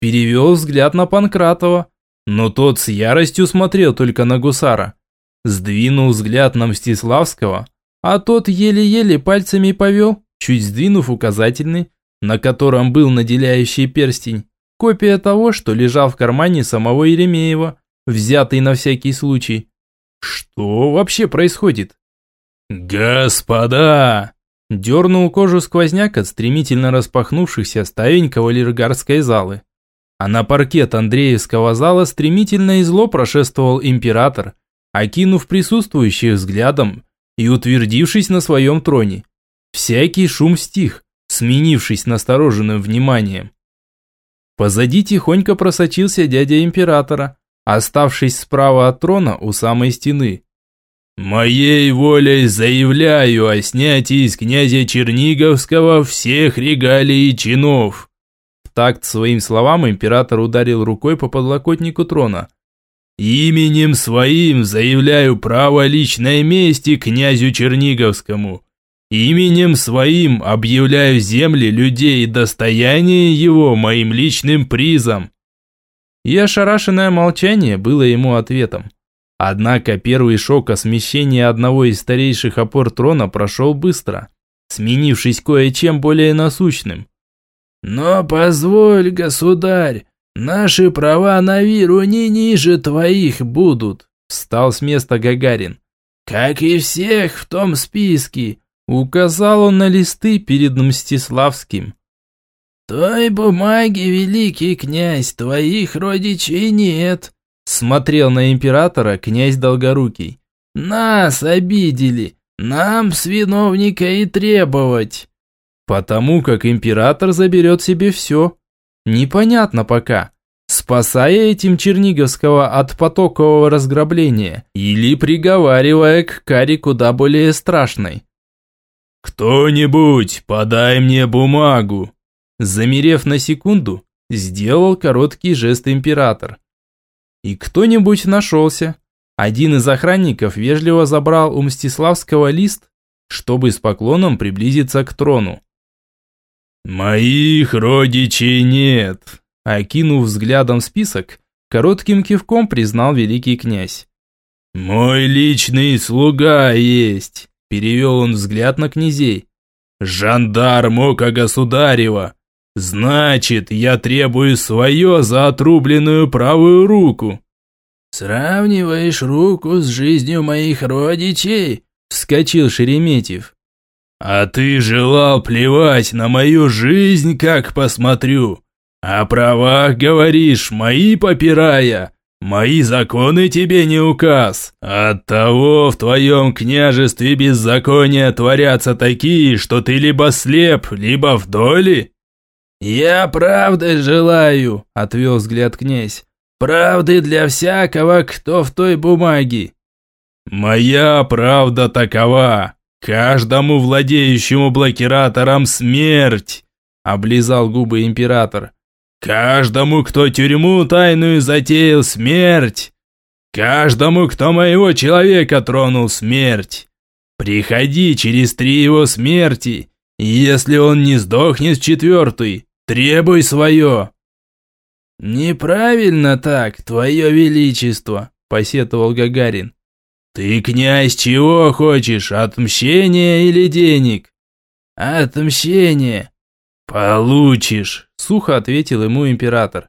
Перевел взгляд на Панкратова, но тот с яростью смотрел только на гусара. Сдвинул взгляд на Мстиславского, а тот еле-еле пальцами повел, чуть сдвинув указательный, на котором был наделяющий перстень, копия того, что лежал в кармане самого Еремеева, взятый на всякий случай. Что вообще происходит? «Господа!» Дернул кожу сквозняк от стремительно распахнувшихся ставень кавалергарской залы. А на паркет Андреевского зала стремительно и зло прошествовал император, окинув присутствующих взглядом и утвердившись на своем троне. Всякий шум стих, сменившись настороженным вниманием. Позади тихонько просочился дядя императора, оставшись справа от трона у самой стены. «Моей волей заявляю о снятии с князя Черниговского всех регалий и чинов!» В такт своим словам император ударил рукой по подлокотнику трона. «Именем своим заявляю право личной мести князю Черниговскому. Именем своим объявляю земли людей и достояние его моим личным призом и ошарашенное молчание было ему ответом. Однако первый шок о смещении одного из старейших опор трона прошел быстро, сменившись кое-чем более насущным. «Но позволь, государь, наши права на виру не ниже твоих будут», встал с места Гагарин. «Как и всех в том списке», указал он на листы перед Мстиславским. «Той бумаги, великий князь, твоих родичей нет», смотрел на императора князь Долгорукий. «Нас обидели, нам с виновника и требовать». «Потому как император заберет себе все. Непонятно пока, спасая этим Черниговского от потокового разграбления или приговаривая к каре куда более страшной. «Кто-нибудь, подай мне бумагу!» Замерев на секунду, сделал короткий жест император. И кто-нибудь нашелся. Один из охранников вежливо забрал у Мстиславского лист, чтобы с поклоном приблизиться к трону. «Моих родичей нет», Окинув взглядом список, коротким кивком признал великий князь. «Мой личный слуга есть», – перевел он взгляд на князей. «Жандарм Ока Государева. Значит, я требую свое за отрубленную правую руку». «Сравниваешь руку с жизнью моих родичей?» – вскочил Шереметьев. «А ты желал плевать на мою жизнь, как посмотрю. О правах говоришь, мои попирая. Мои законы тебе не указ. Оттого в твоем княжестве беззакония творятся такие, что ты либо слеп, либо в доле. «Я правды желаю», – отвел взгляд князь. «Правды для всякого, кто в той бумаге». «Моя правда такова. Каждому владеющему блокиратором смерть», – облизал губы император. Каждому, кто тюрьму тайную затеял, смерть. Каждому, кто моего человека тронул, смерть. Приходи через три его смерти, если он не сдохнет в четвертый, требуй свое». «Неправильно так, твое величество», – посетовал Гагарин. «Ты, князь, чего хочешь, отмщения или денег?» «Отмщение». «Получишь», – сухо ответил ему император.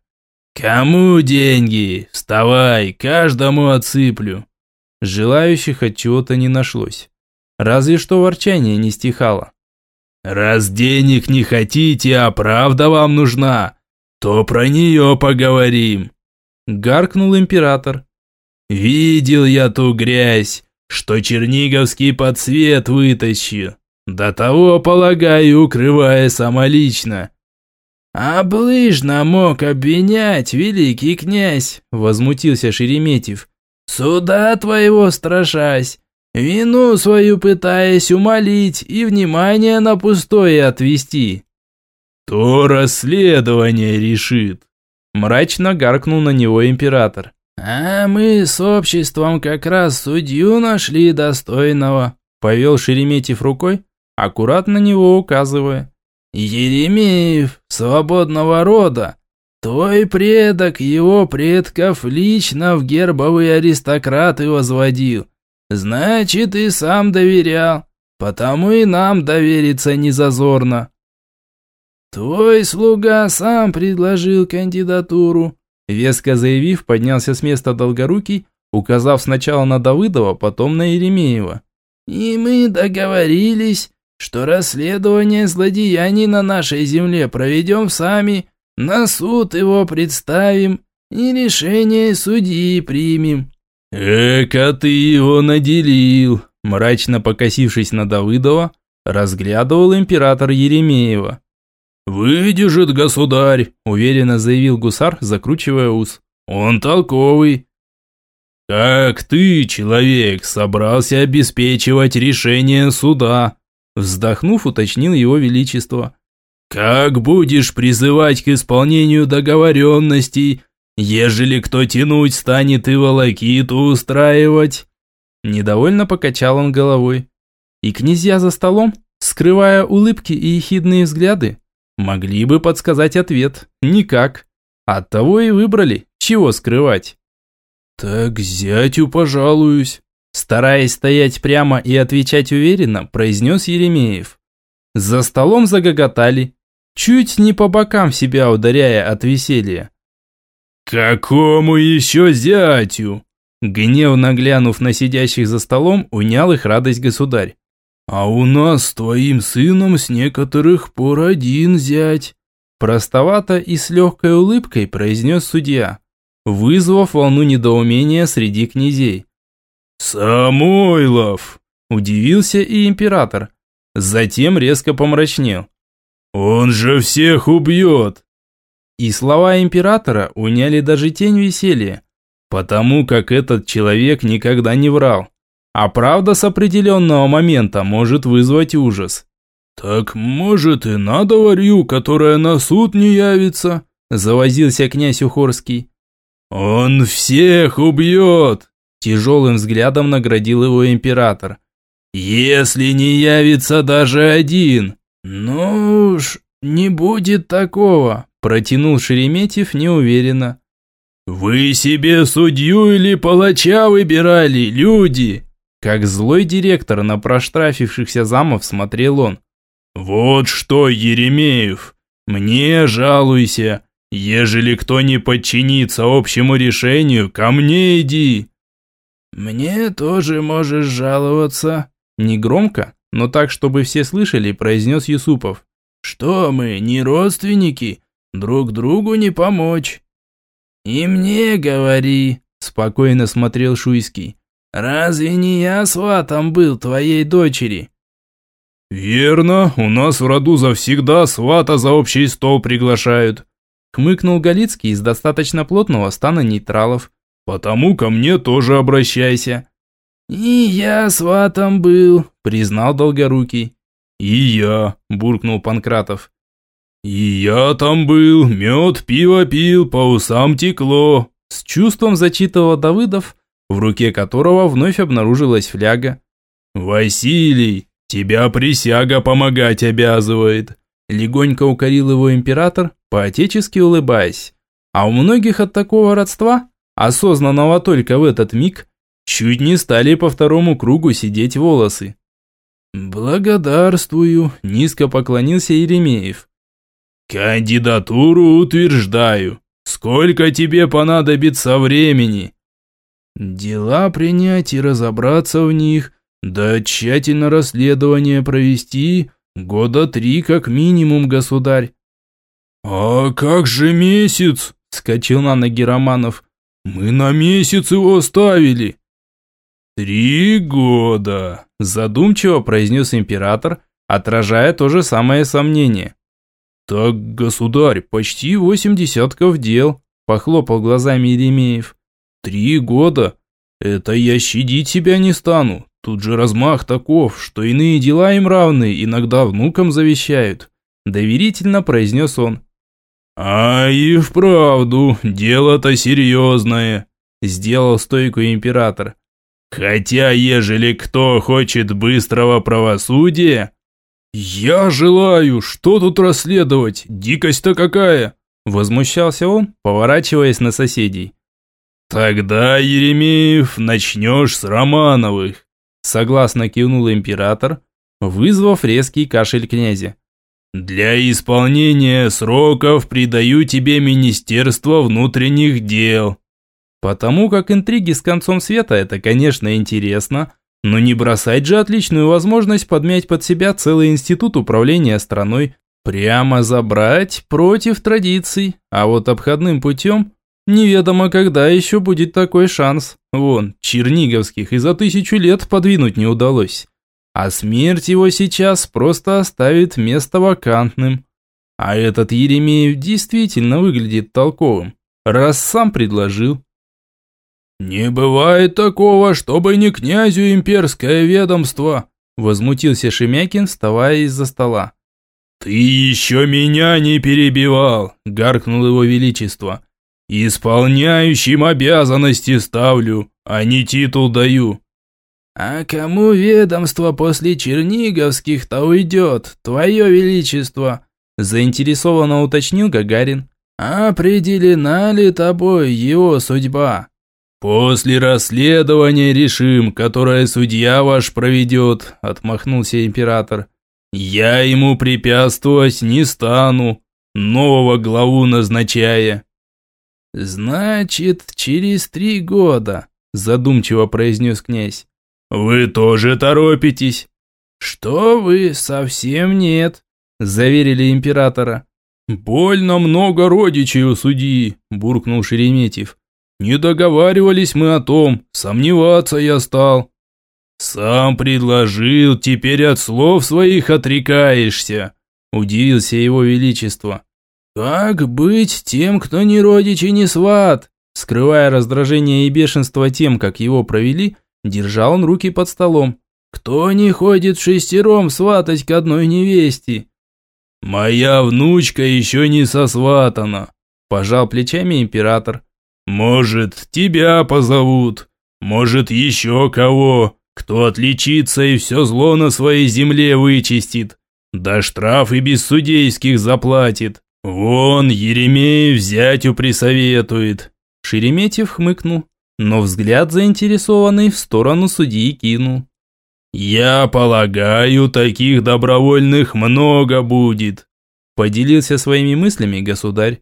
«Кому деньги? Вставай, каждому отсыплю». Желающих от чего-то не нашлось. Разве что ворчание не стихало. «Раз денег не хотите, а правда вам нужна, то про нее поговорим», – гаркнул император. «Видел я ту грязь, что черниговский подсвет вытащил. До того, полагаю, укрывая самолично. «Облыжно мог обвинять, великий князь!» – возмутился Шереметьев. «Суда твоего страшась, вину свою пытаясь умолить и внимание на пустое отвести». «То расследование решит», – мрачно гаркнул на него император. «А мы с обществом как раз судью нашли достойного», – повел Шереметьев рукой, аккуратно на него указывая. «Еремеев, свободного рода, твой предок его предков лично в гербовые аристократы возводил. Значит, и сам доверял, потому и нам довериться не зазорно». «Твой слуга сам предложил кандидатуру», веско заявив, поднялся с места Долгорукий, указав сначала на Давыдова, потом на Еремеева. «И мы договорились, что расследование злодеяний на нашей земле проведем сами, на суд его представим и решение судьи примем». «Эка ты его наделил!» Мрачно покосившись на Давыдова, разглядывал император Еремеева. «Выдержит, государь!» – уверенно заявил гусар, закручивая ус. «Он толковый!» «Как ты, человек, собрался обеспечивать решение суда?» Вздохнув, уточнил его величество. «Как будешь призывать к исполнению договоренностей, ежели кто тянуть станет и волокиту устраивать?» Недовольно покачал он головой. И князья за столом, скрывая улыбки и ехидные взгляды, могли бы подсказать ответ. Никак. Оттого и выбрали, чего скрывать. «Так зятю пожалуюсь», Стараясь стоять прямо и отвечать уверенно, произнес Еремеев. За столом загоготали, чуть не по бокам себя ударяя от веселья. «Какому еще зятю?» Гневно глянув на сидящих за столом, унял их радость государь. «А у нас с твоим сыном с некоторых пор один зять», простовато и с легкой улыбкой произнес судья, вызвав волну недоумения среди князей. «Самойлов!» – удивился и император. Затем резко помрачнел. «Он же всех убьет!» И слова императора уняли даже тень веселья, потому как этот человек никогда не врал. А правда с определенного момента может вызвать ужас. «Так, может, и надо варью, которая на суд не явится?» – завозился князь Ухорский. «Он всех убьет!» – тяжелым взглядом наградил его император. «Если не явится даже один!» «Ну уж, не будет такого!» – протянул Шереметьев неуверенно. «Вы себе судью или палача выбирали, люди?» Как злой директор на проштрафившихся замов смотрел он. «Вот что, Еремеев, мне жалуйся. Ежели кто не подчинится общему решению, ко мне иди». «Мне тоже можешь жаловаться». Негромко, но так, чтобы все слышали, произнес Юсупов. «Что мы, не родственники? Друг другу не помочь». «И мне говори», – спокойно смотрел Шуйский. «Разве не я сватом был твоей дочери?» «Верно, у нас в роду завсегда свата за общий стол приглашают», хмыкнул Галицкий из достаточно плотного стана нейтралов. «Потому ко мне тоже обращайся». «И я сватом был», признал Долгорукий. «И я», буркнул Панкратов. «И я там был, мед, пиво пил, по усам текло», с чувством зачитывал Давыдов, в руке которого вновь обнаружилась фляга. «Василий, тебя присяга помогать обязывает», легонько укорил его император, поотечески улыбаясь. А у многих от такого родства, осознанного только в этот миг, чуть не стали по второму кругу сидеть волосы. «Благодарствую», – низко поклонился Еремеев. «Кандидатуру утверждаю. Сколько тебе понадобится времени?» «Дела принять и разобраться в них, да тщательно расследование провести, года три как минимум, государь». «А как же месяц?» – скачал на ноги Романов. «Мы на месяц его оставили». «Три года», – задумчиво произнес император, отражая то же самое сомнение. «Так, государь, почти восемь десятков дел», – похлопал глазами Еремеев. «Три года? Это я щадить себя не стану. Тут же размах таков, что иные дела им равны, иногда внукам завещают», – доверительно произнес он. «А и вправду, дело-то серьезное», – сделал стойку император. «Хотя, ежели кто хочет быстрого правосудия, «Я желаю! Что тут расследовать? Дикость-то какая!» Возмущался он, поворачиваясь на соседей. «Тогда, Еремеев, начнешь с Романовых!» Согласно кивнул император, вызвав резкий кашель князя. «Для исполнения сроков придаю тебе Министерство внутренних дел». Потому как интриги с концом света – это, конечно, интересно, но не бросать же отличную возможность подмять под себя целый институт управления страной. Прямо забрать против традиций, а вот обходным путем неведомо когда еще будет такой шанс. Вон, Черниговских и за тысячу лет подвинуть не удалось. А смерть его сейчас просто оставит место вакантным. А этот Еремеев действительно выглядит толковым, раз сам предложил. «Не бывает такого, чтобы не князю имперское ведомство!» Возмутился Шемякин, вставая из-за стола. «Ты еще меня не перебивал!» – гаркнул его величество. «Исполняющим обязанности ставлю, а не титул даю». «А кому ведомство после Черниговских-то уйдет, твое величество?» – заинтересованно уточнил Гагарин. «Определена ли тобой его судьба?» «После расследования решим, которое судья ваш проведет», – отмахнулся император. «Я ему препятствовать не стану, нового главу назначая». «Значит, через три года», – задумчиво произнес князь. «Вы тоже торопитесь?» «Что вы, совсем нет», – заверили императора. «Больно много родичей у судьи», – буркнул Шереметьев. Не договаривались мы о том, сомневаться я стал. Сам предложил, теперь от слов своих отрекаешься, удивился его величество. «Как быть тем, кто ни родич и ни сват?» Скрывая раздражение и бешенство тем, как его провели, держал он руки под столом. «Кто не ходит шестером сватать к одной невесте?» «Моя внучка еще не сосватана», – пожал плечами император. «Может, тебя позовут, может, еще кого, кто отличится и все зло на своей земле вычистит, да штраф и без судейских заплатит. Вон, Еремеев зятю присоветует». Шереметьев хмыкнул, но взгляд заинтересованный в сторону судьи кинул. «Я полагаю, таких добровольных много будет», – поделился своими мыслями государь.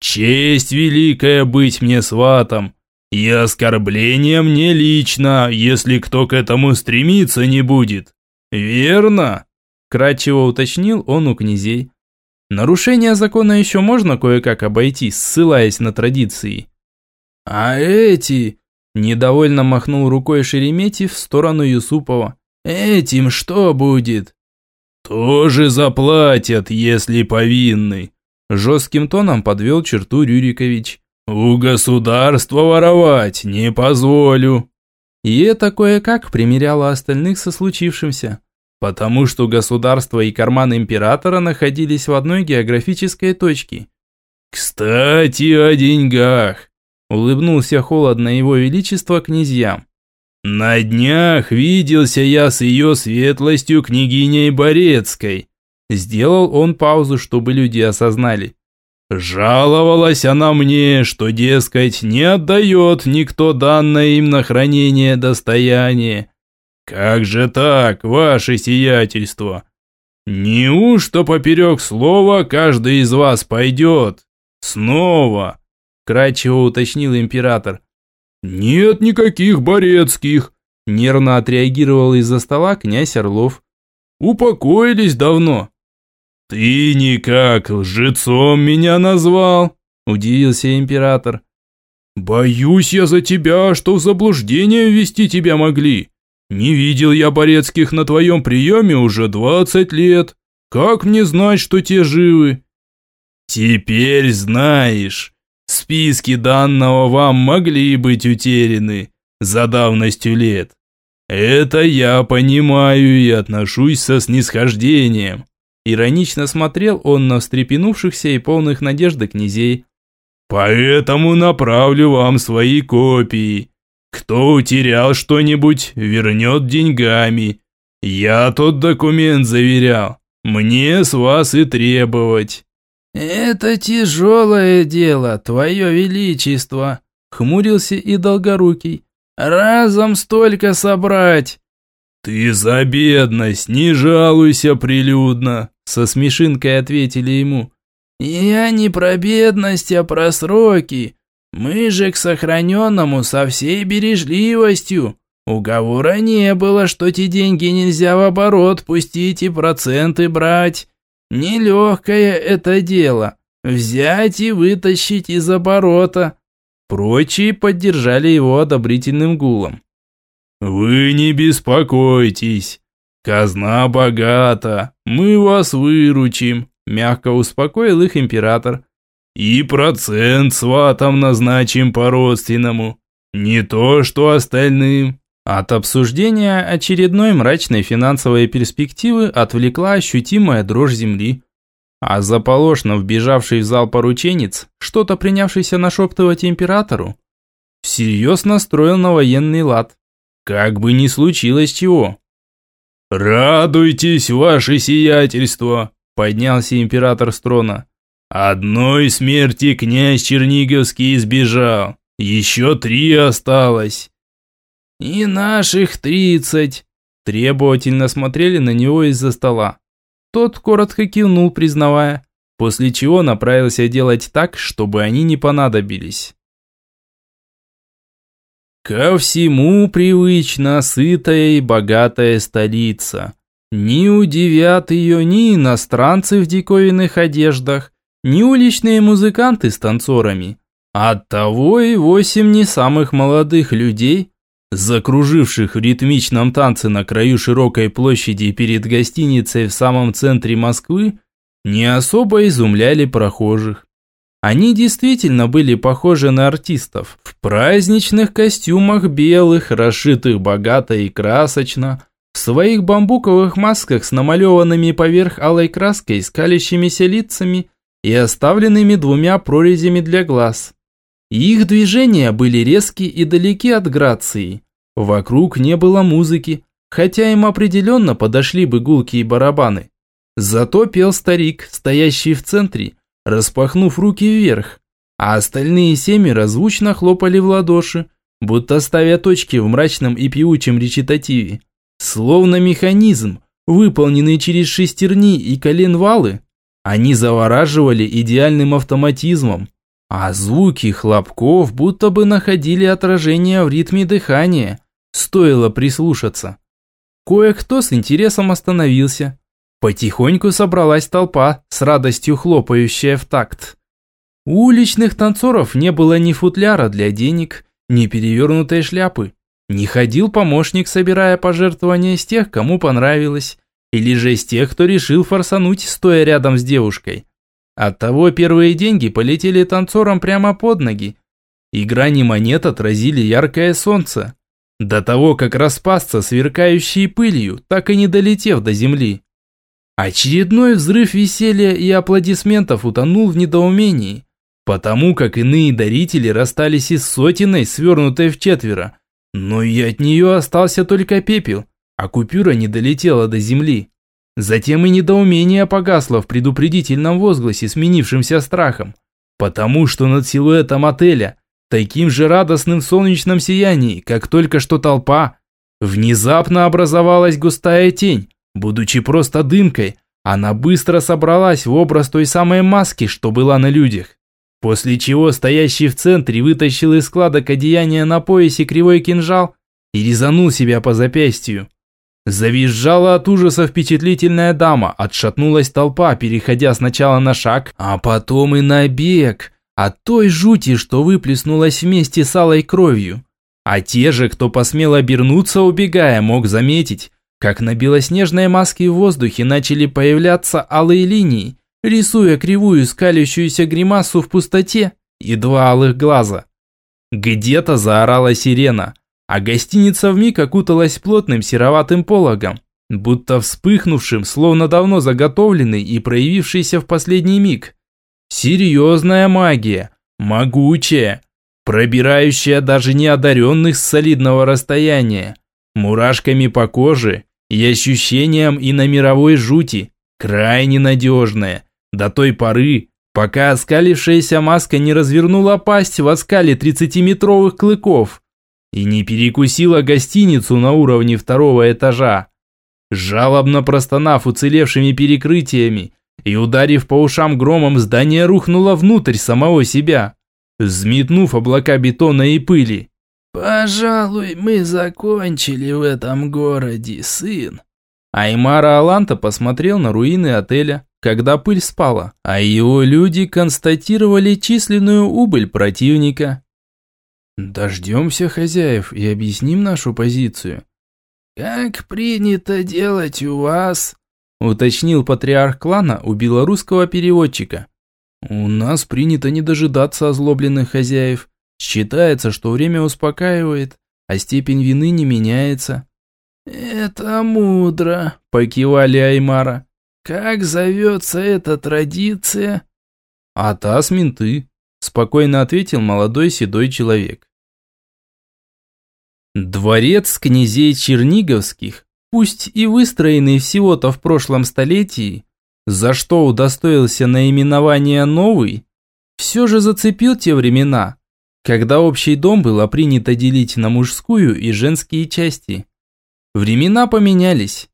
«Честь великая быть мне сватом, и оскорбление мне лично, если кто к этому стремиться не будет. Верно?» Кратчево уточнил он у князей. Нарушение закона еще можно кое-как обойти, ссылаясь на традиции. «А эти...» – недовольно махнул рукой Шереметьев в сторону Юсупова. Этим что будет? Тоже заплатят, если повинны. Жестким тоном подвел черту Рюрикович. У государства воровать не позволю. И это кое-как примеряло остальных со случившимся. Потому что государство и карман императора находились в одной географической точке. «Кстати, о деньгах!» Улыбнулся холодно его величество князьям. На днях виделся я с ее светлостью княгиней Борецкой. Сделал он паузу, чтобы люди осознали. Жаловалась она мне, что, дескать, не отдает никто данное им на хранение достояние. Как же так, ваше сиятельство? Неужто поперек слова каждый из вас пойдет? Снова? Кратчево уточнил император. «Нет никаких Борецких», – нервно отреагировал из-за стола князь Орлов. «Упокоились давно». «Ты никак лжецом меня назвал», – удивился император. «Боюсь я за тебя, что в заблуждение ввести тебя могли. Не видел я Борецких на твоем приеме уже двадцать лет. Как мне знать, что те живы?» «Теперь знаешь». Списки данного вам могли быть утеряны за давностью лет. Это я понимаю и отношусь со снисхождением. Иронично смотрел он на встрепенувшихся и полных надежды князей. Поэтому направлю вам свои копии. Кто утерял что-нибудь, вернет деньгами. Я тот документ заверял. Мне с вас и требовать. «Это тяжелое дело, твое величество», – хмурился и Долгорукий. «Разом столько собрать!» «Ты за бедность не жалуйся прилюдно», – со смешинкой ответили ему. «Я не про бедность, а про сроки. Мы же к сохраненному со всей бережливостью. Уговора не было, что те деньги нельзя в оборот пустить и проценты брать. Нелегкое это дело – взять и вытащить из оборота. Прочие поддержали его одобрительным гулом. «Вы не беспокойтесь, казна богата, мы вас выручим», – мягко успокоил их император. «И процент сватам назначим по-родственному, не то что остальным». От обсуждения очередной мрачной финансовой перспективы отвлекла ощутимая дрожь земли. А заполошно вбежавший в зал порученец, что-то принявшийся нашептывать императору, всерьез настроил на военный лад. Как бы ни случилось чего. «Радуйтесь, ваше сиятельство!» – поднялся император с трона. «Одной смерти князь Черниговский избежал, еще три осталось». «И наших тридцать!» Требовательно смотрели на него из-за стола. Тот коротко кивнул, признавая, после чего направился делать так, чтобы они не понадобились. Ко всему привычна сытая и богатая столица. Не удивят ее ни иностранцы в диковинных одеждах, ни уличные музыканты с танцорами. Оттого и восемь не самых молодых людей закруживших в ритмичном танце на краю широкой площади перед гостиницей в самом центре Москвы, не особо изумляли прохожих. Они действительно были похожи на артистов. В праздничных костюмах белых, расшитых богато и красочно, в своих бамбуковых масках с намалеванными поверх алой краской скалящимися лицами и оставленными двумя прорезями для глаз. Их движения были резкие и далеки от грации. Вокруг не было музыки, хотя им определенно подошли бы гулки и барабаны. Зато пел старик, стоящий в центре, распахнув руки вверх, а остальные семеро звучно хлопали в ладоши, будто ставя точки в мрачном и певучем речитативе. Словно механизм, выполненный через шестерни и коленвалы, они завораживали идеальным автоматизмом, а звуки хлопков будто бы находили отражение в ритме дыхания, стоило прислушаться. Кое-кто с интересом остановился. Потихоньку собралась толпа, с радостью хлопающая в такт. У уличных танцоров не было ни футляра для денег, ни перевернутой шляпы. Не ходил помощник, собирая пожертвования с тех, кому понравилось, или же с тех, кто решил форсануть, стоя рядом с девушкой. Оттого первые деньги полетели танцорам прямо под ноги. И грани монет отразили яркое солнце. До того, как распасться сверкающей пылью, так и не долетев до земли. Очередной взрыв веселья и аплодисментов утонул в недоумении, потому как иные дарители расстались и с сотиной, свернутой в четверо, но и от нее остался только пепел, а купюра не долетела до земли. Затем и недоумение погасло в предупредительном возгласе, сменившемся страхом, потому что над силуэтом отеля, таким же радостным в солнечном сиянии, как только что толпа, внезапно образовалась густая тень, будучи просто дымкой, она быстро собралась в образ той самой маски, что была на людях. После чего стоящий в центре вытащил из складок одеяния на поясе кривой кинжал и резанул себя по запястью. Завизжала от ужаса впечатлительная дама, отшатнулась толпа, переходя сначала на шаг, а потом и на бег, от той жути, что выплеснулась вместе с алой кровью. А те же, кто посмел обернуться, убегая, мог заметить, как на белоснежной маске в воздухе начали появляться алые линии, рисуя кривую скалящуюся гримасу в пустоте и два алых глаза. Где-то заорала сирена, а гостиница вмиг окуталась плотным сероватым пологом, будто вспыхнувшим, словно давно заготовленный и проявившийся в последний миг. Серьезная магия, могучая, пробирающая даже неодаренных с солидного расстояния, мурашками по коже и ощущением и на мировой жути, крайне надежная, до той поры, пока оскалившаяся маска не развернула пасть в оскале 30-метровых клыков и не перекусила гостиницу на уровне второго этажа. Жалобно простонав уцелевшими перекрытиями и ударив по ушам громом, здание рухнуло внутрь самого себя, взметнув облака бетона и пыли. «Пожалуй, мы закончили в этом городе, сын». Аймара Аланта посмотрел на руины отеля, когда пыль спала, а его люди констатировали численную убыль противника. «Дождемся хозяев и объясним нашу позицию». «Как принято делать у вас?» уточнил патриарх клана у белорусского переводчика. «У нас принято не дожидаться озлобленных хозяев. Считается, что время успокаивает, а степень вины не меняется». «Это мудро», – покивали Аймара. «Как зовется эта традиция?» «Атас менты», – спокойно ответил молодой седой человек. Дворец князей Черниговских, пусть и выстроенный всего-то в прошлом столетии, за что удостоился наименования «новый», все же зацепил те времена, когда общий дом было принято делить на мужскую и женские части. Времена поменялись,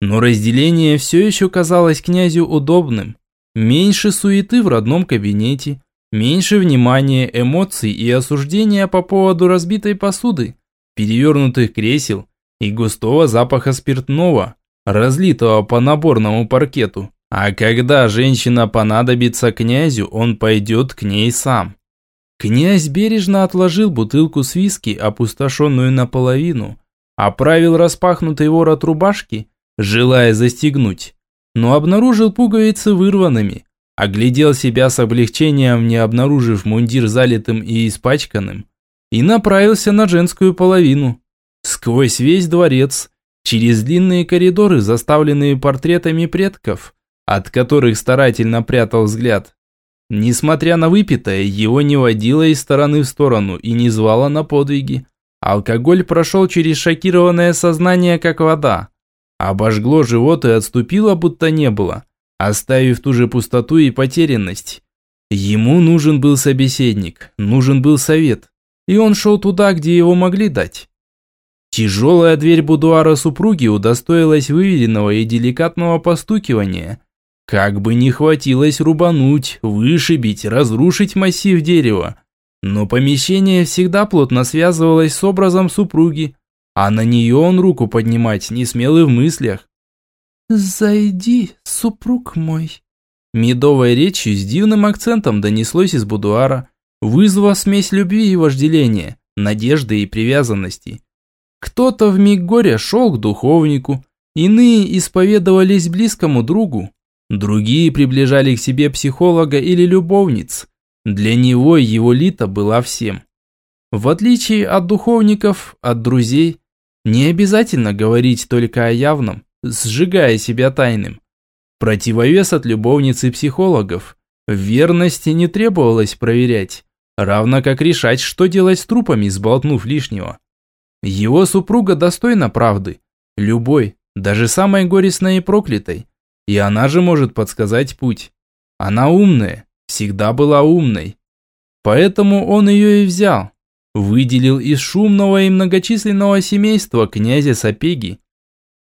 но разделение все еще казалось князю удобным. Меньше суеты в родном кабинете, меньше внимания, эмоций и осуждения по поводу разбитой посуды, перевернутых кресел и густого запаха спиртного, разлитого по наборному паркету. А когда женщина понадобится князю, он пойдет к ней сам. Князь бережно отложил бутылку с виски, опустошенную наполовину, оправил распахнутый ворот рубашки желая застегнуть. но обнаружил пуговицы вырванными. Оглядел себя с облегчением, не обнаружив мундир залитым и испачканным, и направился на женскую половину. Сквозь весь дворец, через длинные коридоры, заставленные портретами предков, от которых старательно прятал взгляд. Несмотря на выпитое, его не водило из стороны в сторону и не звало на подвиги. Алкоголь прошел через шокированное сознание, как вода. Обожгло живот и отступило, будто не было, оставив ту же пустоту и потерянность. Ему нужен был собеседник, нужен был совет, и он шел туда, где его могли дать. Тяжелая дверь будуара супруги удостоилась выверенного и деликатного постукивания. Как бы не хватилось рубануть, вышибить, разрушить массив дерева. Но помещение всегда плотно связывалось с образом супруги, а на нее он руку поднимать не смел и в мыслях. «Зайди, супруг мой». Медовой речью с дивным акцентом донеслось из будуара, вызвав смесь любви и вожделения, надежды и привязанности. Кто-то в миг горя шел к духовнику, иные исповедовались близкому другу, другие приближали к себе психолога или любовниц. Для него его лита была всем. В отличие от духовников, от друзей, не обязательно говорить только о явном, сжигая себя тайным. Противовес от любовниц и психологов. Верности не требовалось проверять, равно как решать, что делать с трупами, сболтнув лишнего. Его супруга достойна правды, любой, даже самой горестной и проклятой, и она же может подсказать путь. Она умная, всегда была умной. Поэтому он ее и взял, выделил из шумного и многочисленного семейства князя Сапеги.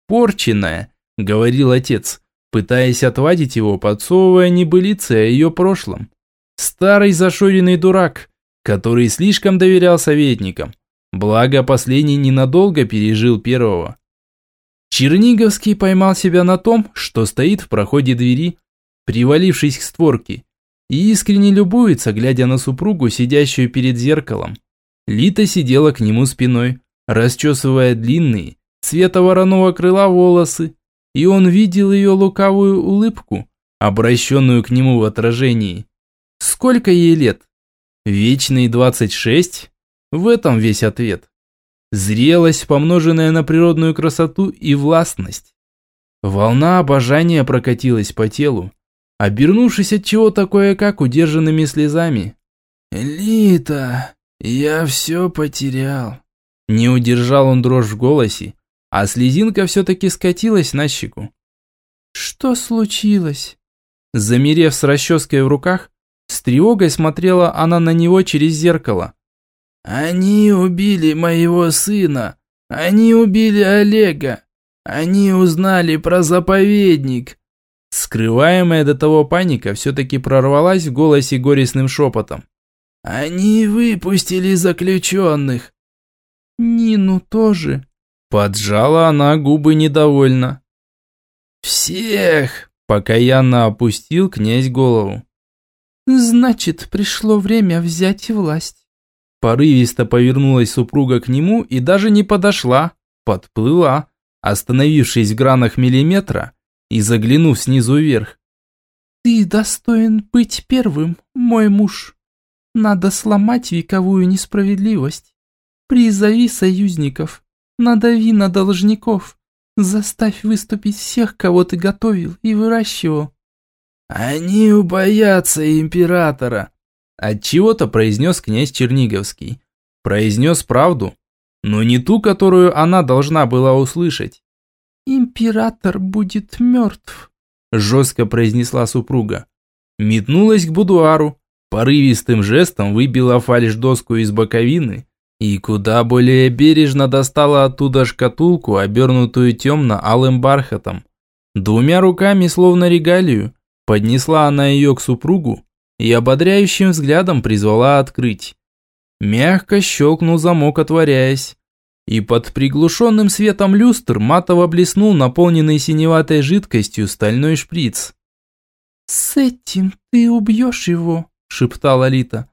«Порченная», — говорил отец, пытаясь отвадить его, подсовывая небылицы о ее прошлом. Старый зашоренный дурак, который слишком доверял советникам. Благо, последний ненадолго пережил первого. Черниговский поймал себя на том, что стоит в проходе двери, привалившись к створке, и искренне любуется, глядя на супругу, сидящую перед зеркалом. Лита сидела к нему спиной, расчесывая длинные, цвета вороного крыла волосы, и он видел ее лукавую улыбку, обращенную к нему в отражении. Сколько ей лет? Вечные двадцать шесть? В этом весь ответ. Зрелость, помноженная на природную красоту и властность. Волна обожания прокатилась по телу, обернувшись от чего такое как удержанными слезами. «Лита!» «Я все потерял». Не удержал он дрожь в голосе, а слезинка все-таки скатилась на щеку. «Что случилось?» Замерев с расческой в руках, с тревогой смотрела она на него через зеркало. «Они убили моего сына! Они убили Олега! Они узнали про заповедник!» Скрываемая до того паника все-таки прорвалась в голосе горестным шепотом. Они выпустили заключенных. Нину тоже. Поджала она губы недовольно. Всех! Покаянно опустил князь голову. Значит, пришло время взять власть. Порывисто повернулась супруга к нему и даже не подошла, подплыла, остановившись в гранах миллиметра и заглянув снизу вверх. «Ты достоин быть первым, мой муж». Надо сломать вековую несправедливость. Призови союзников, надави на должников, заставь выступить всех, кого ты готовил и выращивал. Они убоятся императора, отчего-то произнес князь Черниговский. Произнес правду, но не ту, которую она должна была услышать. «Император будет мертв», – жестко произнесла супруга. Метнулась к будуару, порывистым жестом выбила фальш-доску из боковины и куда более бережно достала оттуда шкатулку, обернутую темно-алым бархатом. Двумя руками, словно регалию, поднесла она ее к супругу и ободряющим взглядом призвала открыть. Мягко щелкнул замок, отворяясь, и под приглушенным светом люстр матово блеснул наполненный синеватой жидкостью стальной шприц. «С этим ты убьешь его», шептала Лита.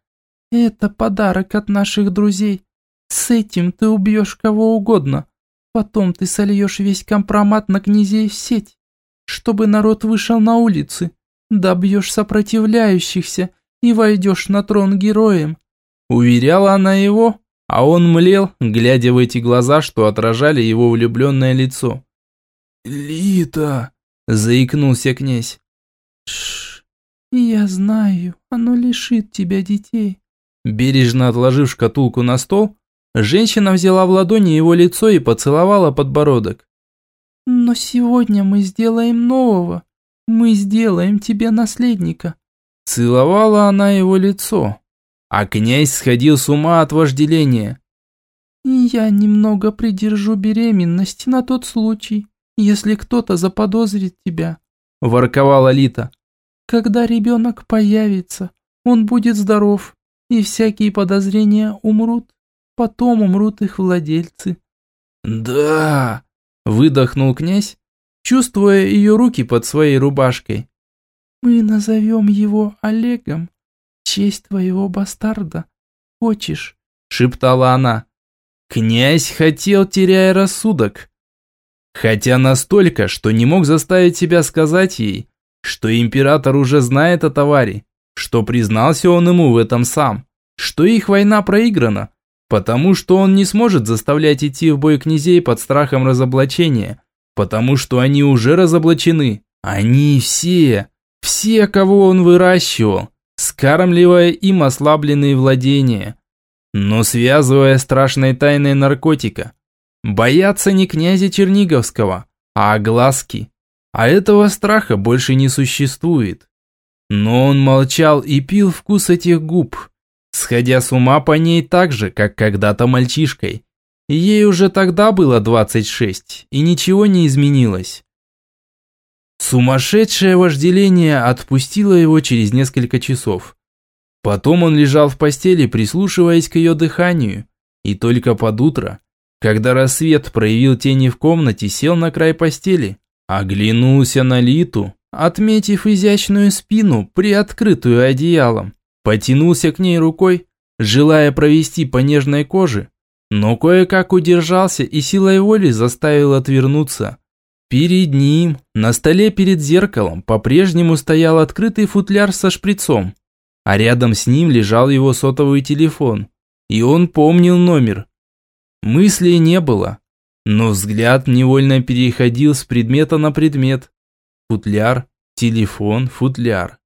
«Это подарок от наших друзей. С этим ты убьешь кого угодно. Потом ты сольешь весь компромат на князей в сеть, чтобы народ вышел на улицы. Добьешь сопротивляющихся и войдешь на трон героем. Уверяла она его, а он млел, глядя в эти глаза, что отражали его влюбленное лицо. «Лита!» – заикнулся князь. Шш, я знаю, оно лишит тебя детей. Бережно отложив шкатулку на стол, женщина взяла в ладони его лицо и поцеловала подбородок. Но сегодня мы сделаем нового. Мы сделаем тебе наследника. Целовала она его лицо, а князь сходил с ума от вожделения. «Я немного придержу беременность на тот случай, если кто-то заподозрит тебя», – ворковала Лита. «Когда ребенок появится, он будет здоров, и всякие подозрения умрут, потом умрут их владельцы». «Да!» – выдохнул князь, чувствуя ее руки под своей рубашкой. «Мы назовем его Олегом, честь твоего бастарда. Хочешь?» – шептала она. Князь хотел, теряя рассудок. Хотя настолько, что не мог заставить себя сказать ей, что император уже знает о товаре, что признался он ему в этом сам, что их война проиграна, потому что он не сможет заставлять идти в бой князей под страхом разоблачения, потому что они уже разоблачены. Они все, все, кого он выращивал, скармливая им ослабленные владения, но связывая страшной тайной наркотика. Боятся не князя Черниговского, а огласки. А этого страха больше не существует. Но он молчал и пил вкус этих губ, сходя с ума по ней так же, как когда-то мальчишкой. Ей уже тогда было 26, и ничего не изменилось. Сумасшедшее вожделение отпустило его через несколько часов. Потом он лежал в постели, прислушиваясь к ее дыханию, и только под утро, когда рассвет проявил тени в комнате, сел на край постели, оглянулся на Литу, отметив изящную спину, приоткрытую одеялом, потянулся к ней рукой, желая провести по нежной коже, но кое-как удержался и силой воли заставил отвернуться. Перед ним, на столе перед зеркалом, по-прежнему стоял открытый футляр со шприцом, а рядом с ним лежал его сотовый телефон, и он помнил номер. Мыслей не было, но взгляд невольно переходил с предмета на предмет. Футляр, телефон, футляр.